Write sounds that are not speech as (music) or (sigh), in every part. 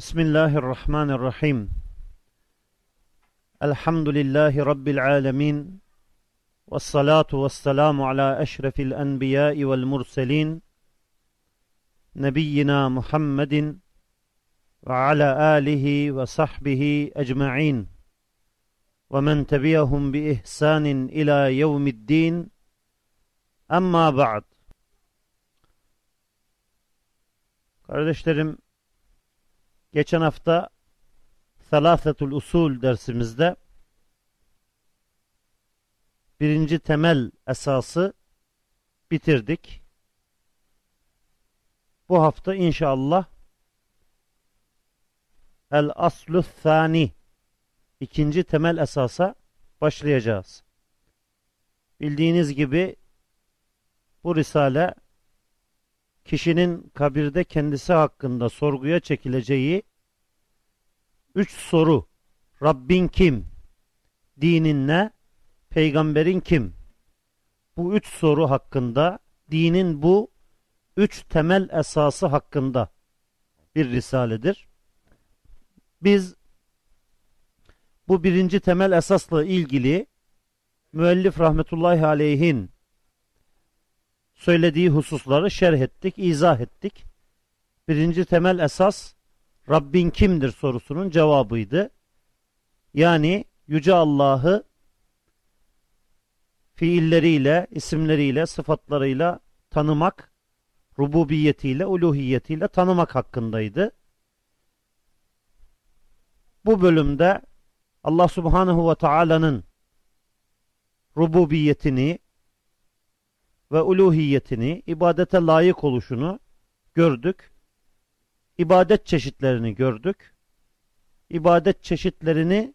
بسم الله الرحمن الرحيم. الحمد لله رب العالمين والصلاة والسلام على أشرف الأنبياء والمرسلين نبينا محمد وعلى آله وصحبه أجمعين. ومن تبعهم بإحسان إلى يوم الدين أما بعد. Kardeşlerim Geçen hafta Salasetul Usul dersimizde birinci temel esası bitirdik. Bu hafta inşallah El Aslu Thani ikinci temel esasa başlayacağız. Bildiğiniz gibi bu risale kişinin kabirde kendisi hakkında sorguya çekileceği üç soru. Rabbin kim? Dinin ne? Peygamberin kim? Bu üç soru hakkında, dinin bu üç temel esası hakkında bir risaledir. Biz bu birinci temel esasla ilgili müellif rahmetullahi aleyhin söylediği hususları şerh ettik, izah ettik. Birinci temel esas Rabbin kimdir sorusunun cevabıydı. Yani Yüce Allah'ı fiilleriyle, isimleriyle, sıfatlarıyla tanımak, rububiyetiyle, uluhiyetiyle tanımak hakkındaydı. Bu bölümde Allah Subhanahu ve Taala'nın rububiyetini, ve uluhiyetini, ibadete layık oluşunu gördük. İbadet çeşitlerini gördük. İbadet çeşitlerini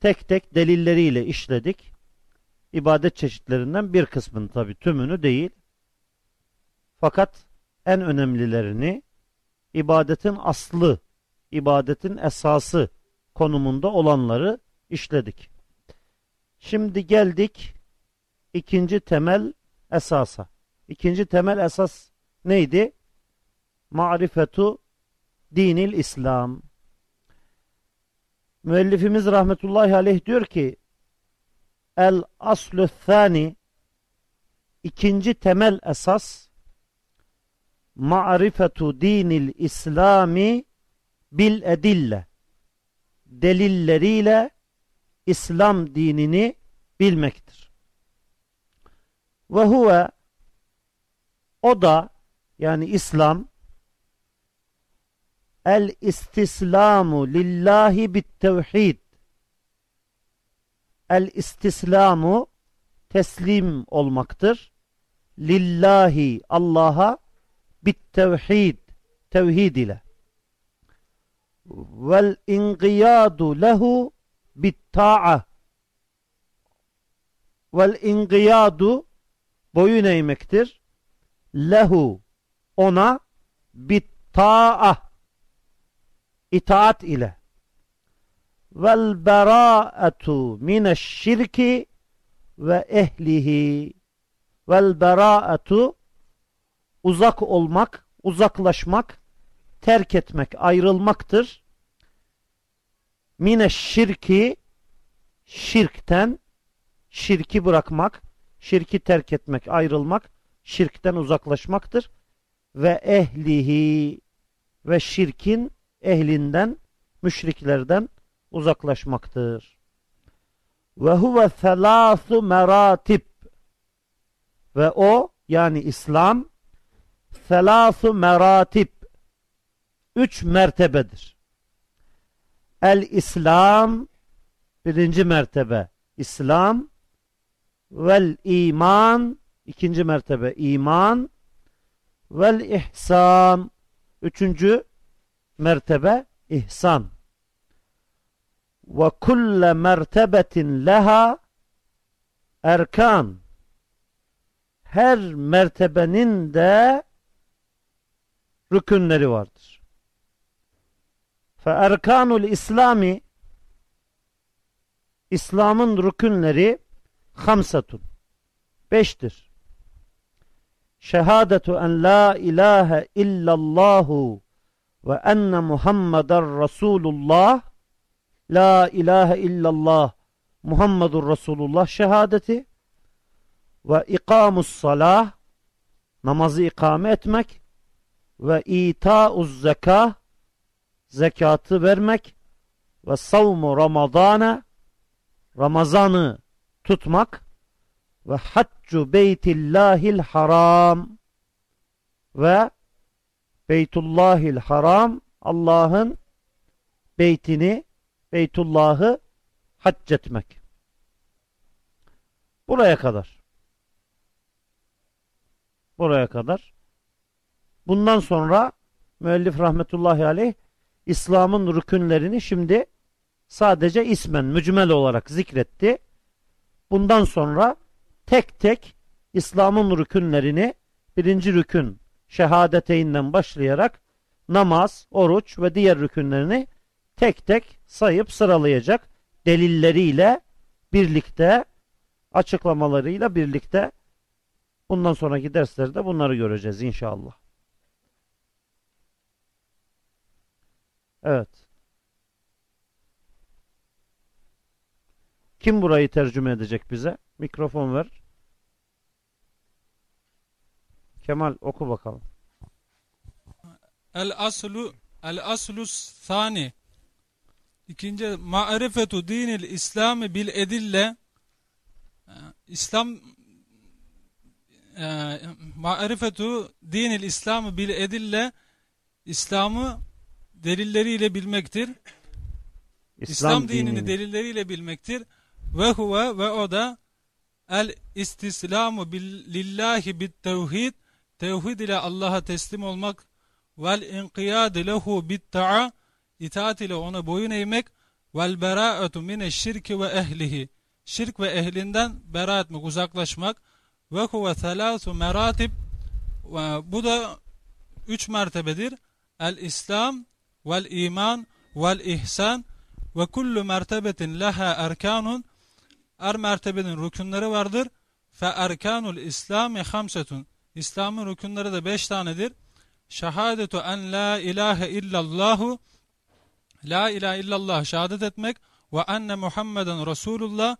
tek tek delilleriyle işledik. İbadet çeşitlerinden bir kısmını tabi tümünü değil. Fakat en önemlilerini ibadetin aslı, ibadetin esası konumunda olanları işledik. Şimdi geldik ikinci temel esasa. İkinci temel esas neydi? Marifetu dinil İslam. Müellifimiz rahmetullahi aleyh diyor ki El aslü thani ikinci temel esas marifetu dinil İslami bil edille delilleriyle İslam dinini bilmektir. Ve huve o da yani İslam el istislamu lillahi bit tevhid el istislamu teslim olmaktır. Lillahi Allah'a bit tevhid tevhid ile. Vel inqiyadu lehu bit ta'a vel inqiyadu boyun eğmektir. Lehu ona bitta'a itaat ile vel bera'atu mineşşirki ve ehlihi vel bera'atu uzak olmak, uzaklaşmak, terk etmek, ayrılmaktır. Mineşşirki şirkten şirki bırakmak şirki terk etmek, ayrılmak, şirkten uzaklaşmaktır. Ve ehlihi ve şirkin ehlinden, müşriklerden uzaklaşmaktır. Ve huve thelâthu meratib ve o yani İslam thelâthu meratib üç mertebedir. El İslam birinci mertebe İslam vel iman ikinci mertebe iman. Vel ihsan üçüncü mertebe ihsan. Ve kulle mertebetin leha erkan. Her mertebenin de rükünleri vardır. Fe erkanul İslami İslam'ın rükünleri hamsatun. Beştir. Şehadetu en la ilahe illallahu ve enne Muhammeden Resulullah La ilahe illallah Muhammedur Resulullah şehadeti ve ikamus salah namazı ikame etmek ve ita'uz zekah zekatı vermek ve savmu ramadana Ramazanı tutmak ve haccu beytillahil haram ve Beytullahil haram Allah'ın beytini Beytullah'ı hac etmek. Buraya kadar. Buraya kadar. Bundan sonra müellif rahmetullahi aleyh İslam'ın rükünlerini şimdi sadece ismen mücmel olarak zikretti. Bundan sonra tek tek İslam'ın rükünlerini birinci rükün şehadeteyinden başlayarak namaz, oruç ve diğer rükünlerini tek tek sayıp sıralayacak delilleriyle birlikte açıklamalarıyla birlikte bundan sonraki derslerde bunları göreceğiz inşallah. Evet. Kim burayı tercüme edecek bize? Mikrofon ver. Kemal oku bakalım. El aslu el aslu thani İkinci ma'rifetu dinil İslamı bil edille e, İslam e, ma'rifetu dinil İslamı bil edille İslam'ı delilleriyle bilmektir. İslam, İslam dinini, dinini delilleriyle bilmektir. Ve huve ve o da el istislamu lillahi bit tevhid tevhid ile Allah'a teslim olmak vel inqiyad lehu bit ta'a itaat ile ona boyun eğmek vel bera'atu mine şirki ve ehlihi. Şirk ve ehlinden bera etmek uzaklaşmak. Ve huve thelâthu meratib. Bu da üç mertebedir. El İslam vel iman vel ihsan ve kullu mertebetin leha erkanun er mertebenin rükünleri vardır. Fe erkanul İslami hamsetun. İslam'ın rükünleri de beş tanedir. Şehadetu en la ilahe illallahu. La ilahe illallah şehadet etmek ve enne Muhammeden Resulullah.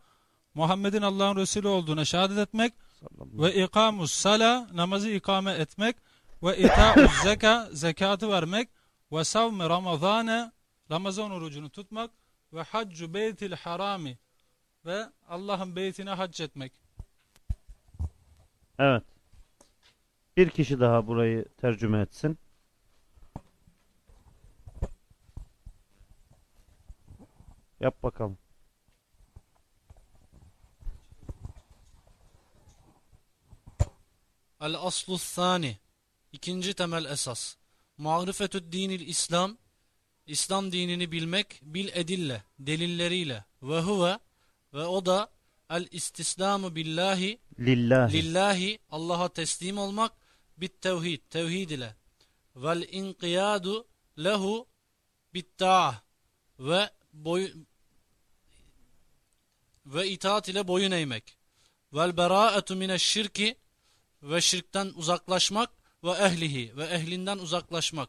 Muhammed'in Allah'ın Resulü olduğuna şehadet etmek ve ikamus sala namazı ikame etmek ve ita'uz (laughs) zeka zekatı vermek ve savmi ramazane Ramazan orucunu tutmak ve haccu beytil harami ve Allah'ın beytine hac etmek. Evet. Bir kişi daha burayı tercüme etsin. Yap bakalım. El aslu thani İkinci temel esas. Ma'rifetü dinil İslam İslam dinini bilmek bil edille, delilleriyle ve huve ve o da el istislamu billahi lillahi, lillahi Allah'a teslim olmak bit tevhid, tevhid ile vel inqiyadu lehu bit ta'a ve boy, ve itaat ile boyun eğmek. Vel bera'etu mineşşirki ve şirkten uzaklaşmak ve ehlihi ve ehlinden uzaklaşmak.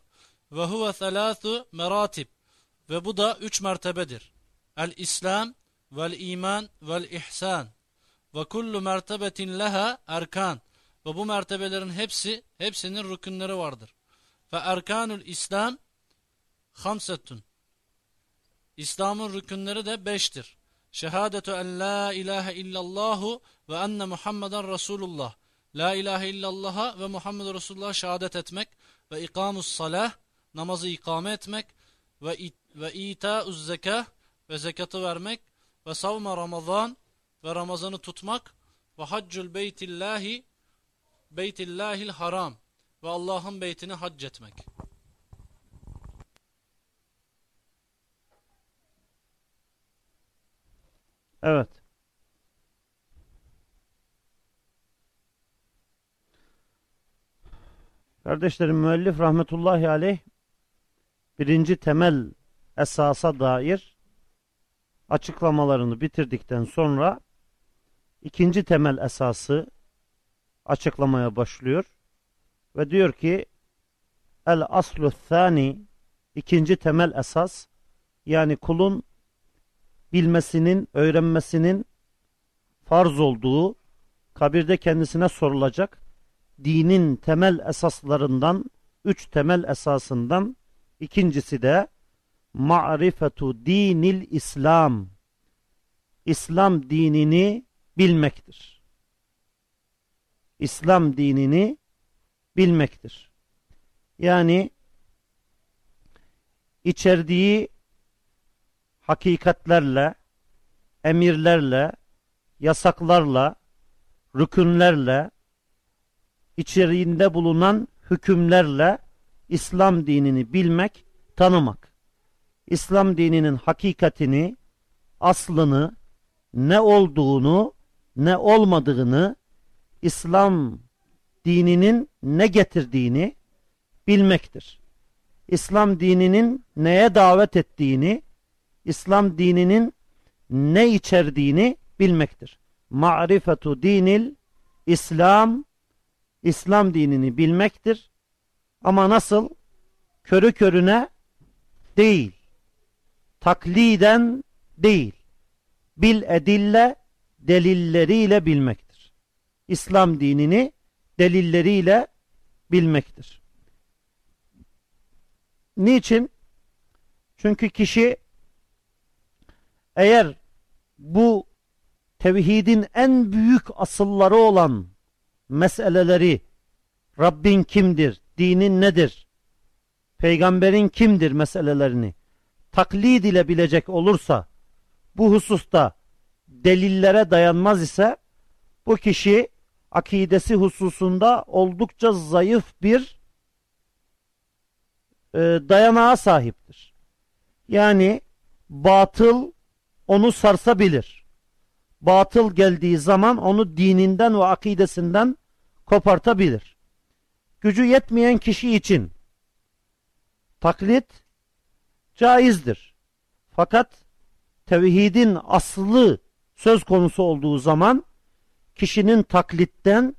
Ve huve thelâthu meratib ve bu da üç mertebedir. El İslam vel iman vel ihsan ve kullu mertebetin leha erkan ve bu mertebelerin hepsi hepsinin rükünleri vardır. Fe erkanul İslam hamsetun İslam'ın rükünleri de beştir. Şehadetu en la ilahe illallahu ve enne Muhammeden Resulullah. La ilahe illallah'a ve Muhammed Resulullah şehadet etmek ve ikamus salah namazı ikame etmek ve ve ita'uz zekah ve zekatı vermek ve savma ramazan ve Ramazan'ı tutmak ve haccul beytillahi beytillahil haram ve Allah'ın beytini hac etmek. Evet. Kardeşlerim müellif rahmetullahi aleyh birinci temel esasa dair açıklamalarını bitirdikten sonra ikinci temel esası açıklamaya başlıyor ve diyor ki el aslu thani ikinci temel esas yani kulun bilmesinin, öğrenmesinin farz olduğu, kabirde kendisine sorulacak dinin temel esaslarından, üç temel esasından ikincisi de ma'rifetu dinil İslam. İslam dinini bilmektir. İslam dinini bilmektir. Yani içerdiği hakikatlerle, emirlerle, yasaklarla, rükünlerle, içeriğinde bulunan hükümlerle İslam dinini bilmek, tanımak. İslam dininin hakikatini, aslını, ne olduğunu, ne olmadığını, İslam dininin ne getirdiğini bilmektir. İslam dininin neye davet ettiğini, İslam dininin ne içerdiğini bilmektir. Ma'rifetu dinil İslam, İslam dinini bilmektir. Ama nasıl? Körü körüne değil. Takliden değil. Bil edille delilleriyle bilmektir. İslam dinini delilleriyle bilmektir. Niçin? Çünkü kişi eğer bu tevhidin en büyük asılları olan meseleleri Rabbin kimdir, dinin nedir, peygamberin kimdir meselelerini taklid ile bilecek olursa bu hususta delillere dayanmaz ise bu kişi akidesi hususunda oldukça zayıf bir e, dayanağa sahiptir. Yani batıl onu sarsabilir. Batıl geldiği zaman onu dininden ve akidesinden kopartabilir. Gücü yetmeyen kişi için taklit caizdir. Fakat tevhidin aslı söz konusu olduğu zaman kişinin taklitten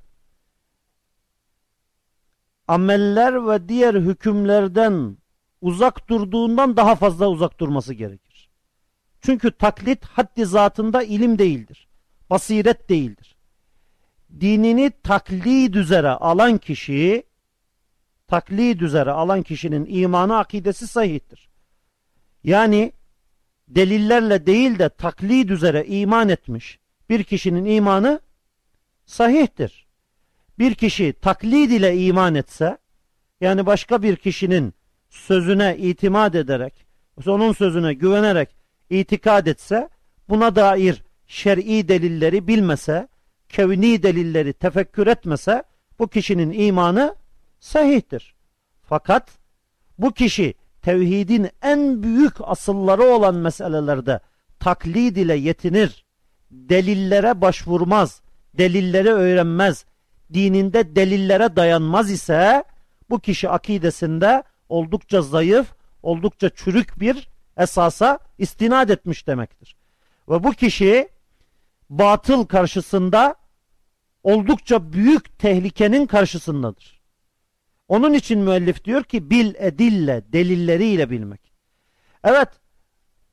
ameller ve diğer hükümlerden uzak durduğundan daha fazla uzak durması gerekir. Çünkü taklit haddi zatında ilim değildir. Basiret değildir. Dinini taklid üzere alan kişi taklid üzere alan kişinin imanı akidesi sahihtir. Yani delillerle değil de taklid üzere iman etmiş bir kişinin imanı sahihtir. Bir kişi taklid ile iman etse yani başka bir kişinin sözüne itimat ederek onun sözüne güvenerek itikad etse buna dair şer'i delilleri bilmese kevni delilleri tefekkür etmese bu kişinin imanı sahihtir. Fakat bu kişi tevhidin en büyük asılları olan meselelerde taklid ile yetinir, delillere başvurmaz, delilleri öğrenmez, dininde delillere dayanmaz ise bu kişi akidesinde oldukça zayıf, oldukça çürük bir esasa istinad etmiş demektir. Ve bu kişi batıl karşısında oldukça büyük tehlikenin karşısındadır. Onun için müellif diyor ki bil edille delilleriyle bilmek. Evet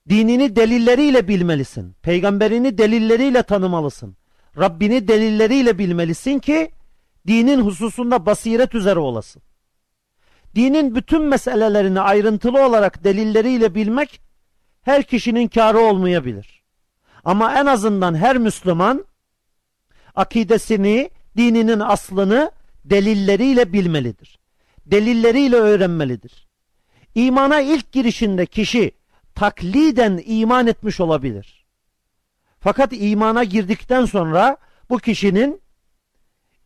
dinini delilleriyle bilmelisin. Peygamberini delilleriyle tanımalısın. Rabbini delilleriyle bilmelisin ki dinin hususunda basiret üzere olasın. Dinin bütün meselelerini ayrıntılı olarak delilleriyle bilmek her kişinin karı olmayabilir. Ama en azından her Müslüman akidesini, dininin aslını delilleriyle bilmelidir. Delilleriyle öğrenmelidir. İmana ilk girişinde kişi takliden iman etmiş olabilir. Fakat imana girdikten sonra bu kişinin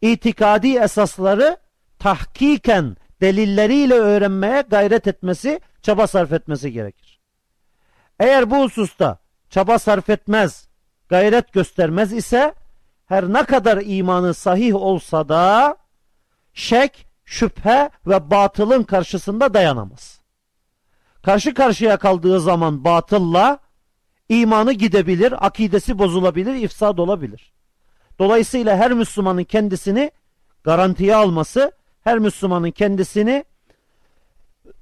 itikadi esasları tahkiken delilleriyle öğrenmeye gayret etmesi, çaba sarf etmesi gerekir. Eğer bu hususta çaba sarf etmez, gayret göstermez ise her ne kadar imanı sahih olsa da şek, şüphe ve batılın karşısında dayanamaz. Karşı karşıya kaldığı zaman batılla imanı gidebilir, akidesi bozulabilir, ifsad olabilir. Dolayısıyla her Müslümanın kendisini garantiye alması, her Müslümanın kendisini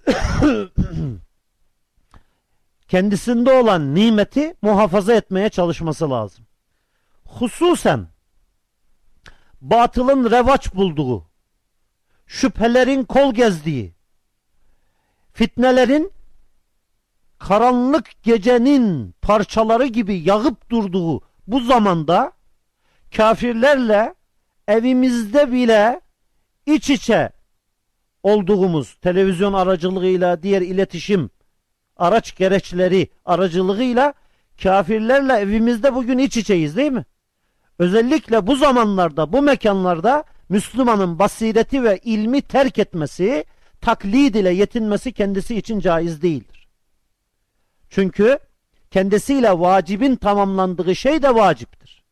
(coughs) kendisinde olan nimeti muhafaza etmeye çalışması lazım. Hususen batılın revaç bulduğu, şüphelerin kol gezdiği, fitnelerin karanlık gecenin parçaları gibi yağıp durduğu bu zamanda kafirlerle evimizde bile iç içe olduğumuz televizyon aracılığıyla diğer iletişim araç gereçleri aracılığıyla kafirlerle evimizde bugün iç içeyiz değil mi? Özellikle bu zamanlarda bu mekanlarda Müslümanın basireti ve ilmi terk etmesi taklid ile yetinmesi kendisi için caiz değildir. Çünkü kendisiyle vacibin tamamlandığı şey de vaciptir.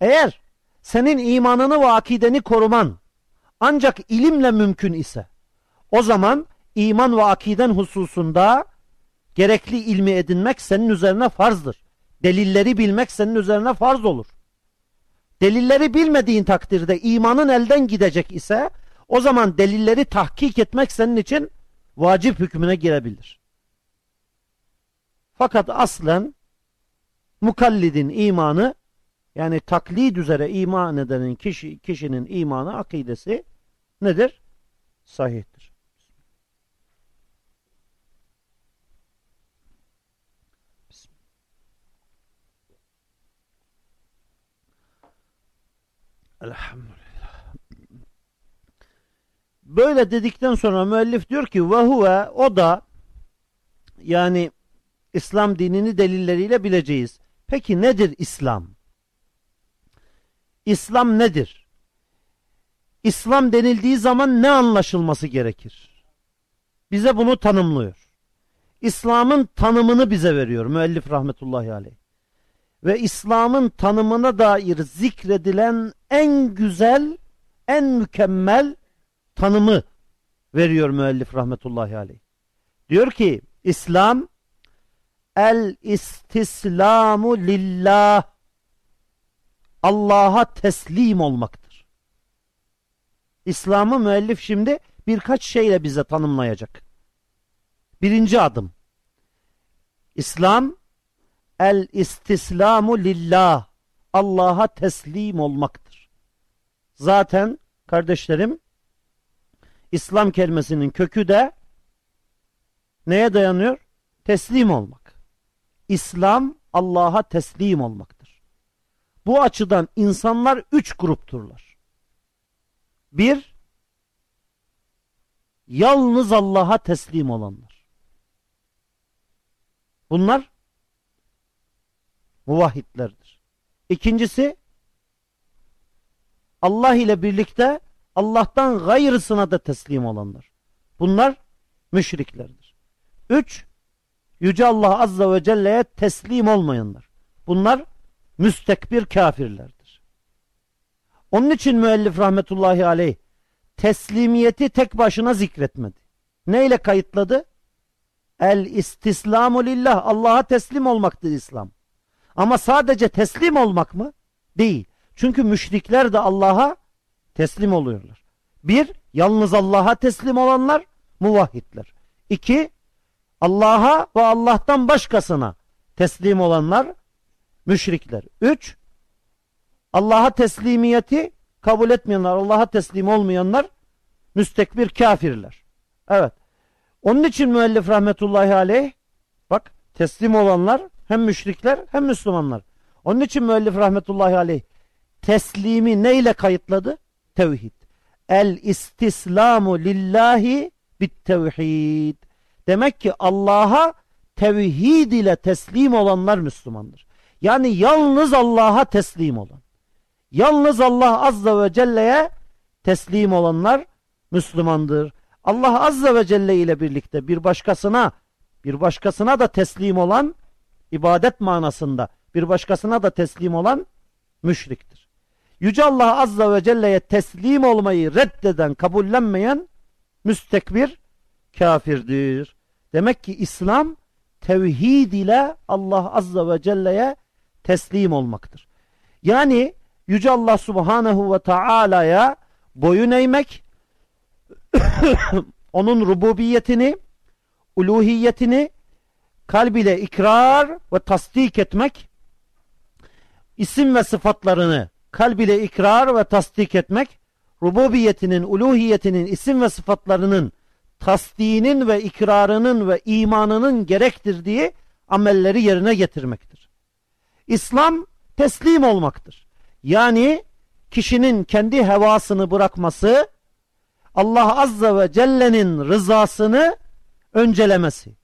Eğer senin imanını ve akideni koruman ancak ilimle mümkün ise o zaman iman ve akiden hususunda gerekli ilmi edinmek senin üzerine farzdır. Delilleri bilmek senin üzerine farz olur. Delilleri bilmediğin takdirde imanın elden gidecek ise o zaman delilleri tahkik etmek senin için vacip hükmüne girebilir. Fakat aslen mukallidin imanı yani taklid üzere iman edenin kişi, kişinin imanı, akidesi nedir? Sahihtir. Elhamdülillah. Böyle dedikten sonra müellif diyor ki ve huve o da yani İslam dinini delilleriyle bileceğiz. Peki nedir İslam? İslam nedir? İslam denildiği zaman ne anlaşılması gerekir? Bize bunu tanımlıyor. İslam'ın tanımını bize veriyor müellif rahmetullahi aleyh. Ve İslam'ın tanımına dair zikredilen en güzel, en mükemmel tanımı veriyor müellif rahmetullahi aleyh. Diyor ki İslam el istislamu lillah Allah'a teslim olmaktır. İslam'ı müellif şimdi birkaç şeyle bize tanımlayacak. Birinci adım. İslam el istislamu lillah Allah'a teslim olmaktır. Zaten kardeşlerim İslam kelimesinin kökü de neye dayanıyor? Teslim olmak. İslam Allah'a teslim olmaktır. Bu açıdan insanlar üç grupturlar. Bir, yalnız Allah'a teslim olanlar. Bunlar muvahhidlerdir. İkincisi, Allah ile birlikte Allah'tan gayrısına da teslim olanlar. Bunlar müşriklerdir. Üç, Yüce Allah Azza ve Celle'ye teslim olmayanlar. Bunlar müstekbir kafirlerdir. Onun için müellif rahmetullahi aleyh teslimiyeti tek başına zikretmedi. Neyle kayıtladı? El istislamu lillah. Allah'a teslim olmaktır İslam. Ama sadece teslim olmak mı? Değil. Çünkü müşrikler de Allah'a teslim oluyorlar. Bir, yalnız Allah'a teslim olanlar muvahhidler. İki, Allah'a ve Allah'tan başkasına teslim olanlar müşrikler. Üç, Allah'a teslimiyeti kabul etmeyenler, Allah'a teslim olmayanlar müstekbir kafirler. Evet. Onun için müellif rahmetullahi aleyh bak teslim olanlar hem müşrikler hem Müslümanlar. Onun için müellif rahmetullahi aleyh teslimi neyle kayıtladı? Tevhid. El istislamu lillahi bit tevhid. Demek ki Allah'a tevhid ile teslim olanlar Müslümandır. Yani yalnız Allah'a teslim olan. Yalnız Allah Azza ve Celle'ye teslim olanlar Müslümandır. Allah Azza ve Celle ile birlikte bir başkasına bir başkasına da teslim olan ibadet manasında bir başkasına da teslim olan müşriktir. Yüce Allah Azza ve Celle'ye teslim olmayı reddeden, kabullenmeyen müstekbir kafirdir. Demek ki İslam tevhid ile Allah Azza ve Celle'ye teslim olmaktır. Yani Yüce Allah Subhanahu ve Taala'ya boyun eğmek, (coughs) onun rububiyetini, uluhiyetini kalb ile ikrar ve tasdik etmek, isim ve sıfatlarını kalb ile ikrar ve tasdik etmek, rububiyetinin, uluhiyetinin, isim ve sıfatlarının tasdiğinin ve ikrarının ve imanının gerektirdiği amelleri yerine getirmektir. İslam teslim olmaktır. Yani kişinin kendi hevasını bırakması, Allah Azze ve Celle'nin rızasını öncelemesi.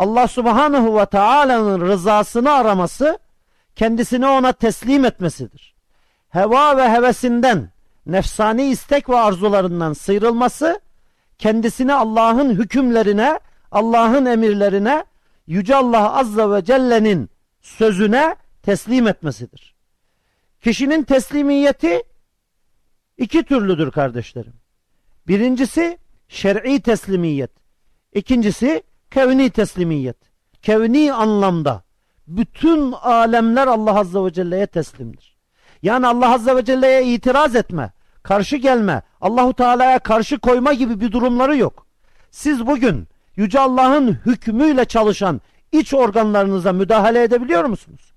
Allah Subhanahu ve Taala'nın rızasını araması, kendisini ona teslim etmesidir. Heva ve hevesinden, nefsani istek ve arzularından sıyrılması, kendisini Allah'ın hükümlerine, Allah'ın emirlerine, Yüce Allah Azze ve Celle'nin sözüne teslim etmesidir. Kişinin teslimiyeti iki türlüdür kardeşlerim. Birincisi şer'i teslimiyet. İkincisi kevni teslimiyet. Kevni anlamda bütün alemler Allah Azze ve Celle'ye teslimdir. Yani Allah Azze ve Celle'ye itiraz etme, karşı gelme, Allahu Teala'ya karşı koyma gibi bir durumları yok. Siz bugün Yüce Allah'ın hükmüyle çalışan iç organlarınıza müdahale edebiliyor musunuz?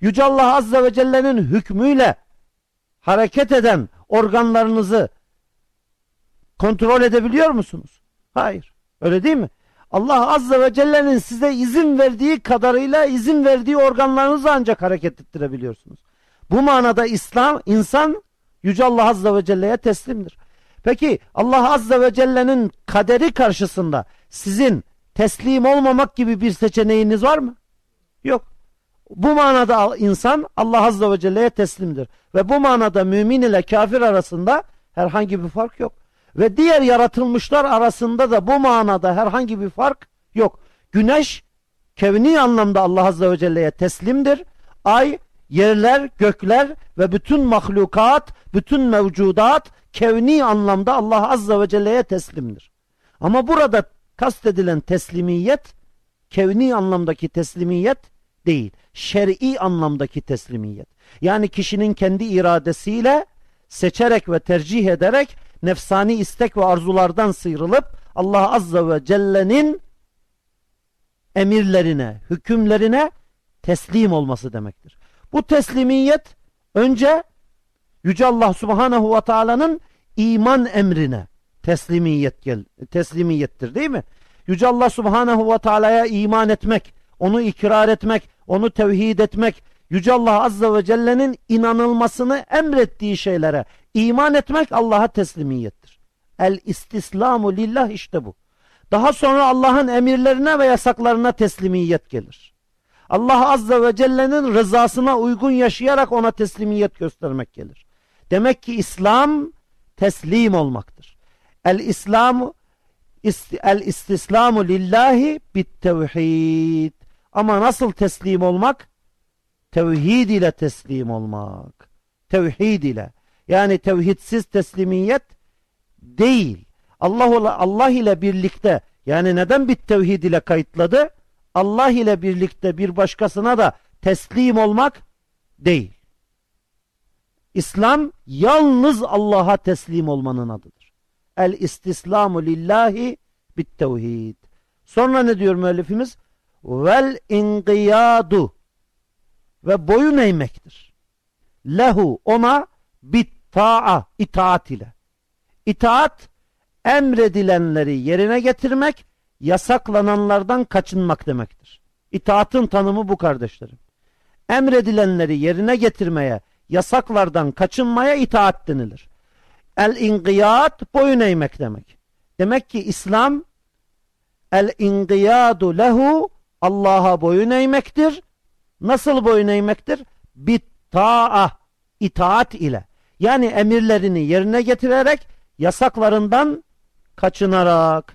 Yüce Allah Azze ve Celle'nin hükmüyle hareket eden organlarınızı kontrol edebiliyor musunuz? Hayır. Öyle değil mi? Allah Azze ve Celle'nin size izin verdiği kadarıyla izin verdiği organlarınızı ancak hareket ettirebiliyorsunuz. Bu manada İslam, insan Yüce Allah Azze ve Celle'ye teslimdir. Peki Allah Azze ve Celle'nin kaderi karşısında sizin teslim olmamak gibi bir seçeneğiniz var mı? Yok. Bu manada insan Allah Azze ve Celle'ye teslimdir. Ve bu manada mümin ile kafir arasında herhangi bir fark yok. Ve diğer yaratılmışlar arasında da bu manada herhangi bir fark yok. Güneş kevni anlamda Allah Azze ve Celle'ye teslimdir. Ay, yerler, gökler ve bütün mahlukat, bütün mevcudat kevni anlamda Allah Azze ve Celle'ye teslimdir. Ama burada kastedilen teslimiyet kevni anlamdaki teslimiyet değil. Şer'i anlamdaki teslimiyet. Yani kişinin kendi iradesiyle seçerek ve tercih ederek nefsani istek ve arzulardan sıyrılıp Allah Azze ve Celle'nin emirlerine, hükümlerine teslim olması demektir. Bu teslimiyet önce Yüce Allah Subhanahu ve Taala'nın iman emrine teslimiyet gel teslimiyettir değil mi? Yüce Allah Subhanahu ve Taala'ya iman etmek, onu ikrar etmek, onu tevhid etmek, Yüce Allah Azze ve Celle'nin inanılmasını emrettiği şeylere iman etmek Allah'a teslimiyettir. El istislamu lillah işte bu. Daha sonra Allah'ın emirlerine ve yasaklarına teslimiyet gelir. Allah Azze ve Celle'nin rızasına uygun yaşayarak ona teslimiyet göstermek gelir. Demek ki İslam teslim olmaktır. El İslamu el istislamu lillahi bit tevhid. Ama nasıl teslim olmak? Tevhid ile teslim olmak. Tevhid ile. Yani tevhidsiz teslimiyet değil. Allah Allah ile birlikte yani neden bit tevhid ile kayıtladı? Allah ile birlikte bir başkasına da teslim olmak değil. İslam yalnız Allah'a teslim olmanın adıdır. El istislamu lillahi bit tevhid. Sonra ne diyor müellifimiz? Vel inqiyadu ve boyun eğmektir. Lehu ona bit ta'a itaat ile. İtaat emredilenleri yerine getirmek, yasaklananlardan kaçınmak demektir. İtaatın tanımı bu kardeşlerim. Emredilenleri yerine getirmeye, yasaklardan kaçınmaya itaat denilir. El ingiyat boyun eğmek demek. Demek ki İslam el ingiyadu lehu Allah'a boyun eğmektir. Nasıl boyun eğmektir? Bit ta'a itaat ile. Yani emirlerini yerine getirerek yasaklarından kaçınarak.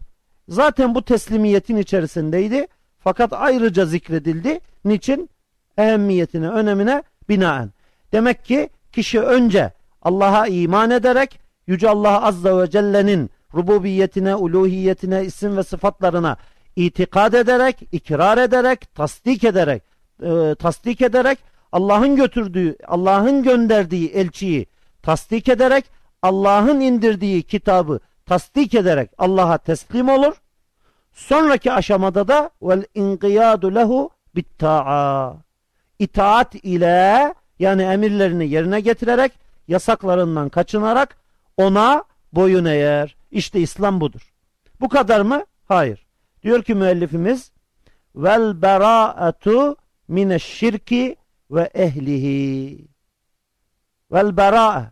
Zaten bu teslimiyetin içerisindeydi. Fakat ayrıca zikredildi. Niçin? Ehemmiyetine, önemine binaen. Demek ki kişi önce Allah'a iman ederek Yüce Allah Azze ve Celle'nin rububiyetine, uluhiyetine, isim ve sıfatlarına itikad ederek, ikrar ederek, tasdik ederek, e, tasdik ederek Allah'ın götürdüğü, Allah'ın gönderdiği elçiyi tasdik ederek Allah'ın indirdiği kitabı tasdik ederek Allah'a teslim olur. Sonraki aşamada da vel inqiyadu lehu bitta'a. İtaat ile yani emirlerini yerine getirerek yasaklarından kaçınarak ona boyun eğer. İşte İslam budur. Bu kadar mı? Hayır. Diyor ki müellifimiz vel bera'atu mineşşirki ve ehlihi. Vel bera'a.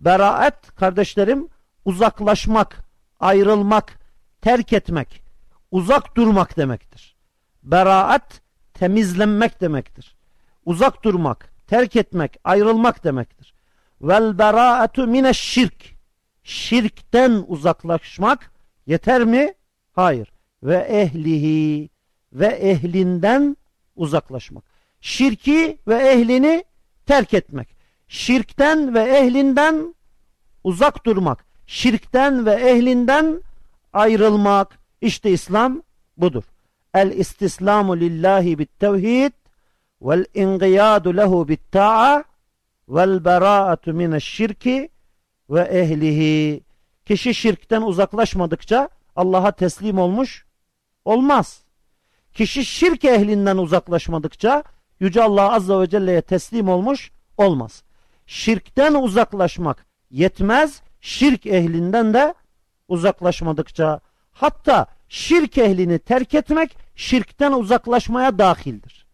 Beraat kardeşlerim uzaklaşmak, ayrılmak, terk etmek, uzak durmak demektir. Beraat temizlenmek demektir. Uzak durmak, terk etmek, ayrılmak demektir. Vel beraatu mineşşirk. Şirkten uzaklaşmak yeter mi? Hayır. Ve ehlihi ve ehlinden uzaklaşmak. Şirki ve ehlini terk etmek. Şirkten ve ehlinden uzak durmak. Şirkten ve ehlinden ayrılmak. İşte İslam budur. El istislamu lillahi bit tevhid vel inqiyadu lehu bit ta'a vel bera'atu mineşşirki ve ehlihi. Kişi şirkten uzaklaşmadıkça Allah'a teslim olmuş olmaz. Kişi şirk ehlinden uzaklaşmadıkça Yüce Allah Azze ve Celle'ye teslim olmuş olmaz. Şirkten uzaklaşmak yetmez, şirk ehlinden de uzaklaşmadıkça hatta şirk ehlini terk etmek şirkten uzaklaşmaya dahildir.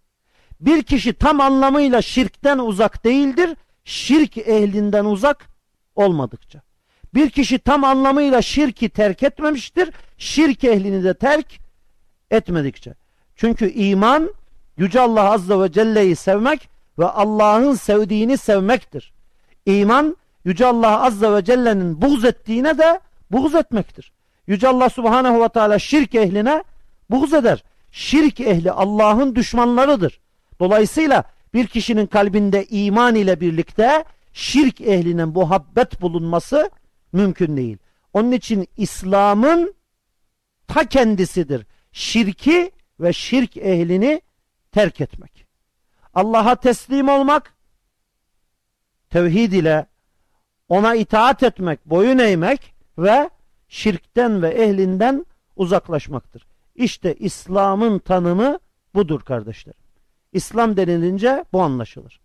Bir kişi tam anlamıyla şirkten uzak değildir, şirk ehlinden uzak olmadıkça. Bir kişi tam anlamıyla şirki terk etmemiştir, şirk ehlini de terk etmedikçe. Çünkü iman Yüce Allah Azze ve Celle'yi sevmek ve Allah'ın sevdiğini sevmektir. İman Yüce Allah Azze ve Celle'nin buğz ettiğine de buğz etmektir. Yüce Allah Subhanahu ve Teala şirk ehline buğz eder. Şirk ehli Allah'ın düşmanlarıdır. Dolayısıyla bir kişinin kalbinde iman ile birlikte şirk ehline muhabbet bulunması mümkün değil. Onun için İslam'ın ta kendisidir. Şirki ve şirk ehlini terk etmek. Allah'a teslim olmak, tevhid ile ona itaat etmek, boyun eğmek ve şirkten ve ehlinden uzaklaşmaktır. İşte İslam'ın tanımı budur kardeşlerim. İslam denilince bu anlaşılır.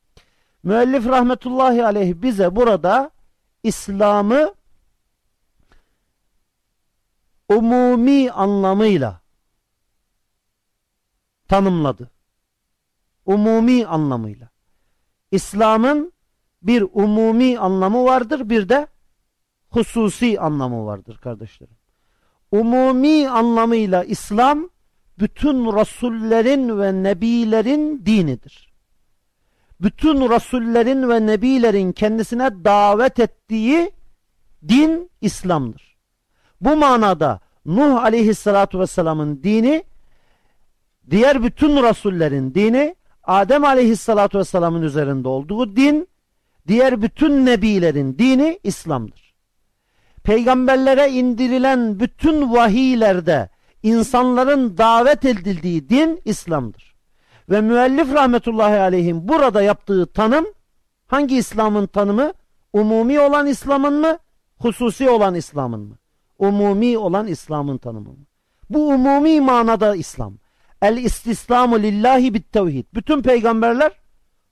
Müellif rahmetullahi aleyh bize burada İslam'ı umumi anlamıyla tanımladı. Umumi anlamıyla. İslam'ın bir umumi anlamı vardır, bir de hususi anlamı vardır kardeşlerim. Umumi anlamıyla İslam bütün rasullerin ve nebilerin dinidir. Bütün rasullerin ve nebilerin kendisine davet ettiği din İslam'dır. Bu manada Nuh aleyhissalatu vesselamın dini diğer bütün rasullerin dini Adem aleyhissalatu vesselamın üzerinde olduğu din diğer bütün nebilerin dini İslam'dır. Peygamberlere indirilen bütün vahiylerde insanların davet edildiği din İslam'dır. Ve müellif rahmetullahi aleyhim burada yaptığı tanım hangi İslam'ın tanımı? Umumi olan İslam'ın mı? Hususi olan İslam'ın mı? Umumi olan İslam'ın tanımı mı? Bu umumi manada İslam. El istislamu lillahi bit tevhid. Bütün peygamberler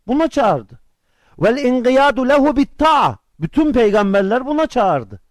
buna çağırdı. Vel inqiyadu lehu bit ta'a. Bütün peygamberler buna çağırdı.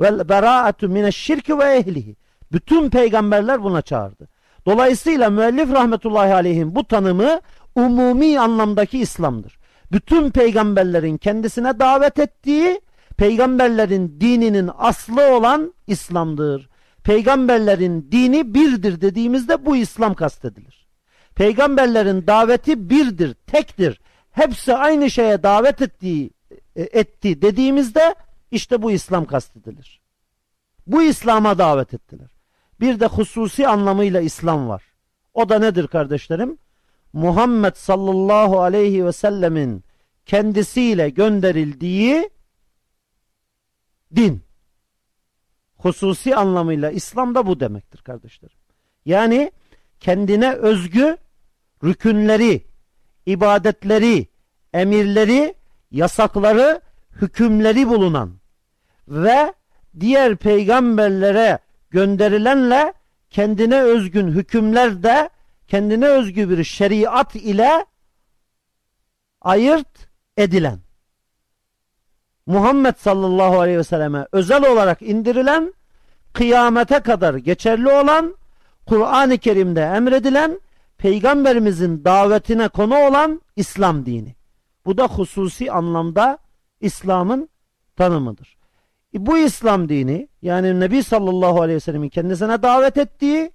Vel beraatu mineşşirki ve ehlihi. Bütün peygamberler buna çağırdı. Dolayısıyla müellif rahmetullahi aleyhim bu tanımı umumi anlamdaki İslam'dır. Bütün peygamberlerin kendisine davet ettiği peygamberlerin dininin aslı olan İslam'dır. Peygamberlerin dini birdir dediğimizde bu İslam kastedilir. Peygamberlerin daveti birdir, tektir. Hepsi aynı şeye davet ettiği, e, etti dediğimizde işte bu İslam kastedilir. Bu İslam'a davet ettiler. Bir de hususi anlamıyla İslam var. O da nedir kardeşlerim? Muhammed sallallahu aleyhi ve sellemin kendisiyle gönderildiği din. Hususi anlamıyla İslam da bu demektir kardeşlerim. Yani kendine özgü rükünleri, ibadetleri, emirleri, yasakları, hükümleri bulunan ve diğer peygamberlere gönderilenle kendine özgün hükümler de kendine özgü bir şeriat ile ayırt edilen Muhammed sallallahu aleyhi ve selleme özel olarak indirilen kıyamete kadar geçerli olan Kur'an-ı Kerim'de emredilen peygamberimizin davetine konu olan İslam dini. Bu da hususi anlamda İslam'ın tanımıdır. E, bu İslam dini yani Nebi sallallahu aleyhi ve sellemin kendisine davet ettiği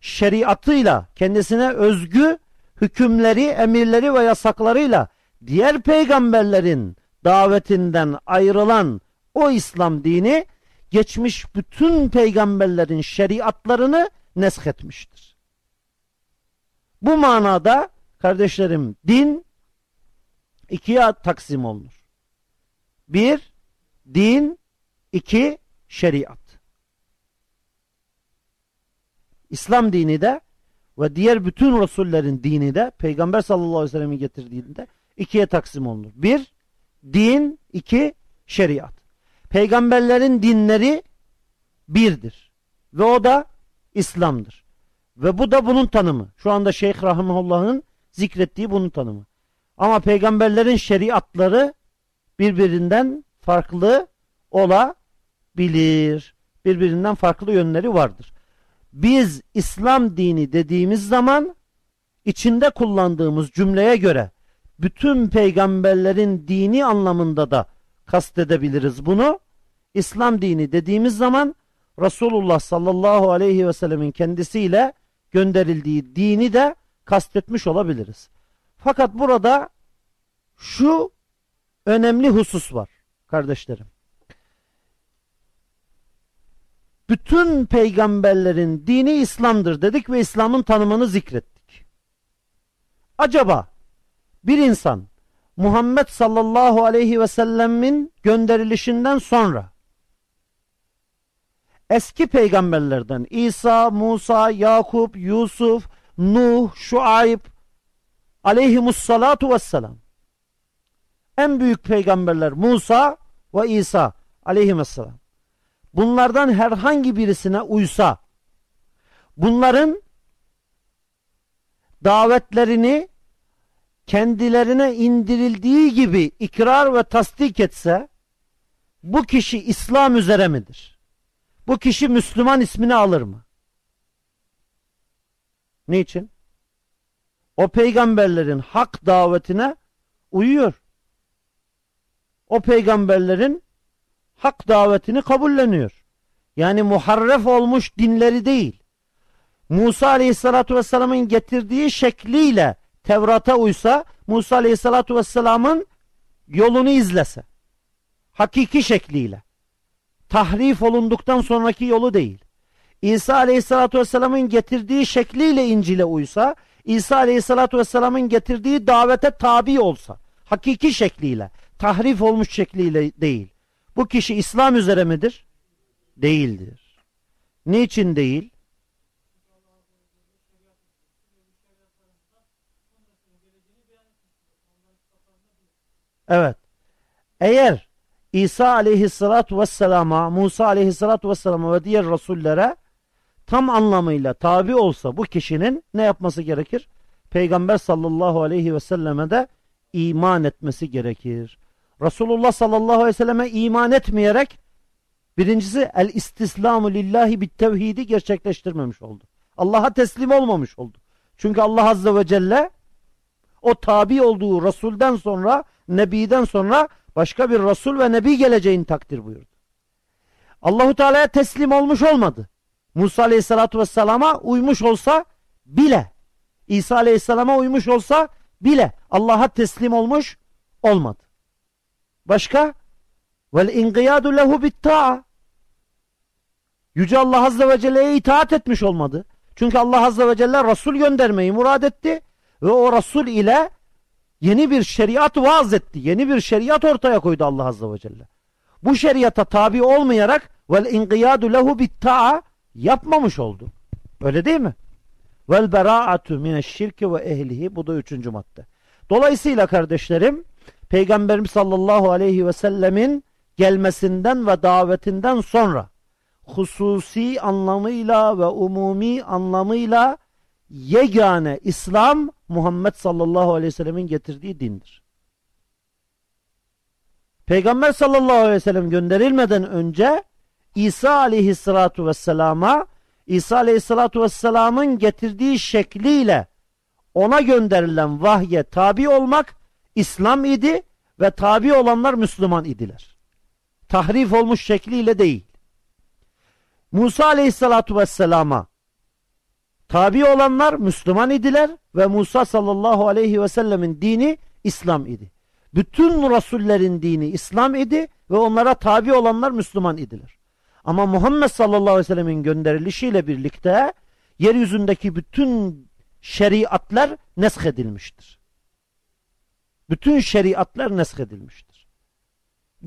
şeriatıyla kendisine özgü hükümleri, emirleri ve yasaklarıyla diğer peygamberlerin davetinden ayrılan o İslam dini geçmiş bütün peygamberlerin şeriatlarını neshetmiştir. Bu manada kardeşlerim din ikiye taksim olunur. Bir, din, iki, şeriat. İslam dini de ve diğer bütün Resullerin dini de Peygamber sallallahu aleyhi ve sellem'in getirdiğinde ikiye taksim olunur. Bir, din, iki, şeriat. Peygamberlerin dinleri birdir. Ve o da İslam'dır. Ve bu da bunun tanımı. Şu anda Şeyh Rahimullah'ın zikrettiği bunun tanımı. Ama peygamberlerin şeriatları birbirinden farklı olabilir. Birbirinden farklı yönleri vardır. Biz İslam dini dediğimiz zaman içinde kullandığımız cümleye göre bütün peygamberlerin dini anlamında da kastedebiliriz bunu. İslam dini dediğimiz zaman Resulullah sallallahu aleyhi ve sellemin kendisiyle gönderildiği dini de kastetmiş olabiliriz. Fakat burada şu önemli husus var kardeşlerim. Bütün peygamberlerin dini İslam'dır dedik ve İslam'ın tanımını zikrettik. Acaba bir insan Muhammed sallallahu aleyhi ve sellemin gönderilişinden sonra eski peygamberlerden İsa, Musa, Yakup, Yusuf, Nuh, Şuayb aleyhimussalatu vesselam en büyük peygamberler Musa ve İsa aleyhisselam. Bunlardan herhangi birisine uysa bunların davetlerini kendilerine indirildiği gibi ikrar ve tasdik etse bu kişi İslam üzere midir? Bu kişi Müslüman ismini alır mı? Niçin? O peygamberlerin hak davetine uyuyor. O peygamberlerin hak davetini kabulleniyor. Yani muharref olmuş dinleri değil. Musa aleyhissalatu vesselamın getirdiği şekliyle Tevrat'a uysa, Musa aleyhissalatu vesselamın yolunu izlese. Hakiki şekliyle. Tahrif olunduktan sonraki yolu değil. İsa aleyhissalatu vesselamın getirdiği şekliyle İncil'e uysa, İsa aleyhissalatu vesselamın getirdiği davete tabi olsa, hakiki şekliyle, tahrif olmuş şekliyle değil. Bu kişi İslam üzere midir? Değildir. Niçin değil? Evet. Eğer İsa aleyhissalatu vesselama, Musa aleyhissalatu vesselama ve diğer rasullere tam anlamıyla tabi olsa bu kişinin ne yapması gerekir? Peygamber sallallahu aleyhi ve selleme de iman etmesi gerekir. Resulullah sallallahu aleyhi ve selleme iman etmeyerek birincisi el istislamu lillahi bit tevhidi gerçekleştirmemiş oldu. Allah'a teslim olmamış oldu. Çünkü Allah azze ve celle o tabi olduğu Resul'den sonra Nebi'den sonra başka bir Resul ve Nebi geleceğini takdir buyurdu. Allahu Teala'ya teslim olmuş olmadı. Musa Aleyhisselatü Vesselam'a uymuş olsa bile, İsa Aleyhisselam'a uymuş olsa bile Allah'a teslim olmuş olmadı. Başka? Vel ingiyadu lehu bitta'a. Yüce Allah Azze ve Celle'ye itaat etmiş olmadı. Çünkü Allah Azze ve Celle Resul göndermeyi murad etti ve o Resul ile yeni bir şeriat vaaz etti. Yeni bir şeriat ortaya koydu Allah Azze ve Celle. Bu şeriata tabi olmayarak vel ingiyadu lehu bitta'a yapmamış oldu. Öyle değil mi? Vel beraatu mineşşirki ve ehlihi bu da üçüncü madde. Dolayısıyla kardeşlerim Peygamberimiz sallallahu aleyhi ve sellemin gelmesinden ve davetinden sonra hususi anlamıyla ve umumi anlamıyla yegane İslam Muhammed sallallahu aleyhi ve sellemin getirdiği dindir. Peygamber sallallahu aleyhi ve sellem gönderilmeden önce İsa aleyhissalatu vesselama İsa aleyhissalatu vesselamın getirdiği şekliyle ona gönderilen vahye tabi olmak İslam idi ve tabi olanlar Müslüman idiler. Tahrif olmuş şekliyle değil. Musa aleyhissalatu vesselama tabi olanlar Müslüman idiler ve Musa sallallahu aleyhi ve sellemin dini İslam idi. Bütün Rasullerin dini İslam idi ve onlara tabi olanlar Müslüman idiler. Ama Muhammed sallallahu aleyhi ve sellemin gönderilişiyle birlikte yeryüzündeki bütün şeriatlar nesk edilmiştir. Bütün şeriatlar nesk edilmiştir.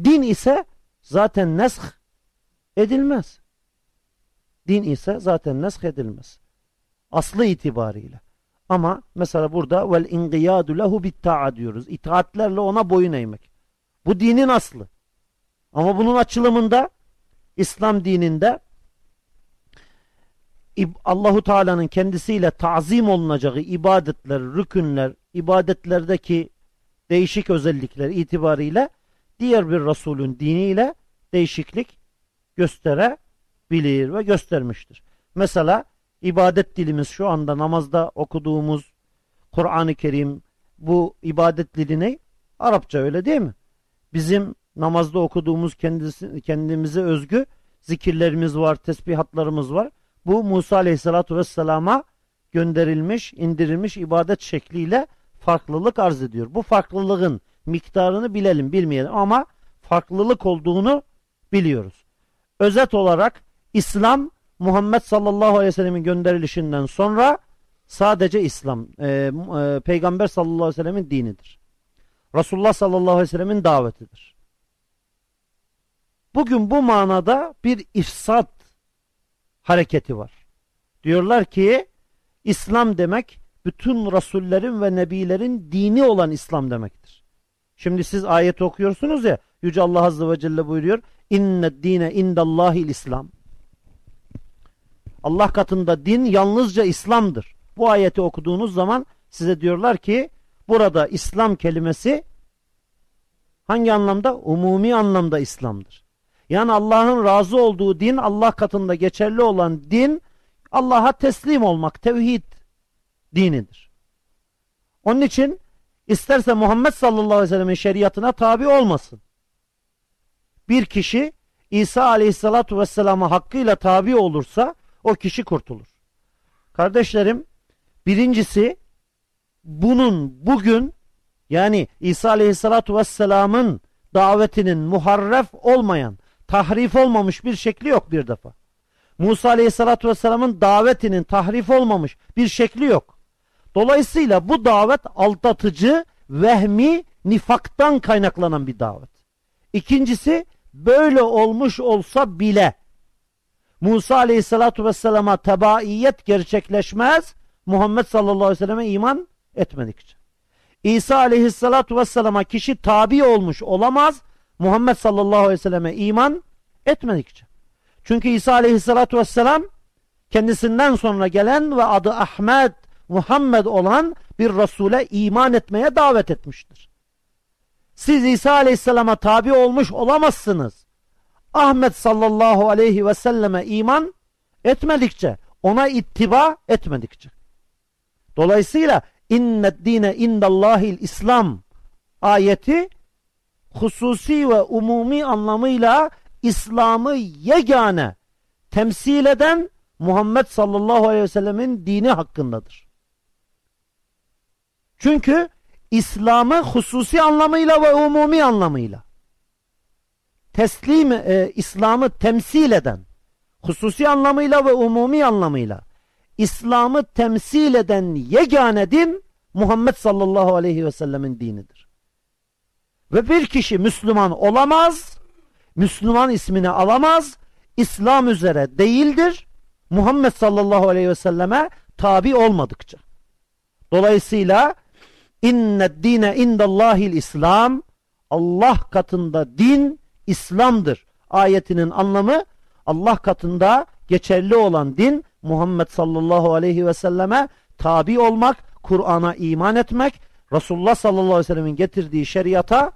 Din ise zaten nesk edilmez. Din ise zaten nesk edilmez. Aslı itibariyle. Ama mesela burada vel ingiyadu lehu bitta'a diyoruz. İtaatlerle ona boyun eğmek. Bu dinin aslı. Ama bunun açılımında İslam dininde Allahu Teala'nın kendisiyle tazim olunacağı ibadetler, rükünler, ibadetlerdeki değişik özellikler itibariyle diğer bir Resulün diniyle değişiklik gösterebilir ve göstermiştir. Mesela ibadet dilimiz şu anda namazda okuduğumuz Kur'an-ı Kerim bu ibadet dili ne? Arapça öyle değil mi? Bizim namazda okuduğumuz kendisi, kendimize özgü zikirlerimiz var, tesbihatlarımız var. Bu Musa Aleyhisselatü Vesselam'a gönderilmiş, indirilmiş ibadet şekliyle farklılık arz ediyor. Bu farklılığın miktarını bilelim, bilmeyelim ama farklılık olduğunu biliyoruz. Özet olarak İslam Muhammed sallallahu aleyhi ve sellemin gönderilişinden sonra sadece İslam, e, e, Peygamber sallallahu aleyhi ve sellemin dinidir. Resulullah sallallahu aleyhi ve sellemin davetidir. Bugün bu manada bir ifsat hareketi var. Diyorlar ki İslam demek bütün Resullerin ve Nebilerin dini olan İslam demektir. Şimdi siz ayet okuyorsunuz ya Yüce Allah Azze ve Celle buyuruyor İnne dine indallahil İslam. Allah katında din yalnızca İslam'dır. Bu ayeti okuduğunuz zaman size diyorlar ki burada İslam kelimesi hangi anlamda? Umumi anlamda İslam'dır. Yani Allah'ın razı olduğu din, Allah katında geçerli olan din, Allah'a teslim olmak, tevhid dinidir. Onun için isterse Muhammed sallallahu aleyhi ve sellemin şeriatına tabi olmasın. Bir kişi İsa aleyhissalatu vesselama hakkıyla tabi olursa o kişi kurtulur. Kardeşlerim birincisi bunun bugün yani İsa aleyhissalatu vesselamın davetinin muharref olmayan tahrif olmamış bir şekli yok bir defa. Musa Aleyhisselatü Vesselam'ın davetinin tahrif olmamış bir şekli yok. Dolayısıyla bu davet aldatıcı, vehmi, nifaktan kaynaklanan bir davet. İkincisi böyle olmuş olsa bile Musa Aleyhisselatü Vesselam'a tebaiyet gerçekleşmez Muhammed sallallahu aleyhi ve selleme iman etmedikçe. İsa Aleyhisselatü Vesselam'a kişi tabi olmuş olamaz Muhammed sallallahu aleyhi ve selleme iman etmedikçe. Çünkü İsa aleyhissalatu vesselam kendisinden sonra gelen ve adı Ahmet, Muhammed olan bir Resul'e iman etmeye davet etmiştir. Siz İsa aleyhisselama tabi olmuş olamazsınız. Ahmet sallallahu aleyhi ve selleme iman etmedikçe, ona ittiba etmedikçe. Dolayısıyla innet dine indallahil İslam ayeti hususi ve umumi anlamıyla İslam'ı yegane temsil eden Muhammed sallallahu aleyhi ve sellemin dini hakkındadır. Çünkü İslam'ı hususi anlamıyla ve umumi anlamıyla teslim e, İslam'ı temsil eden hususi anlamıyla ve umumi anlamıyla İslam'ı temsil eden yegane din Muhammed sallallahu aleyhi ve sellemin dinidir. Ve bir kişi Müslüman olamaz, Müslüman ismini alamaz, İslam üzere değildir, Muhammed sallallahu aleyhi ve selleme tabi olmadıkça. Dolayısıyla inne dine indallahil İslam Allah katında din İslam'dır. Ayetinin anlamı Allah katında geçerli olan din Muhammed sallallahu aleyhi ve selleme tabi olmak, Kur'an'a iman etmek, Resulullah sallallahu aleyhi ve sellemin getirdiği şeriata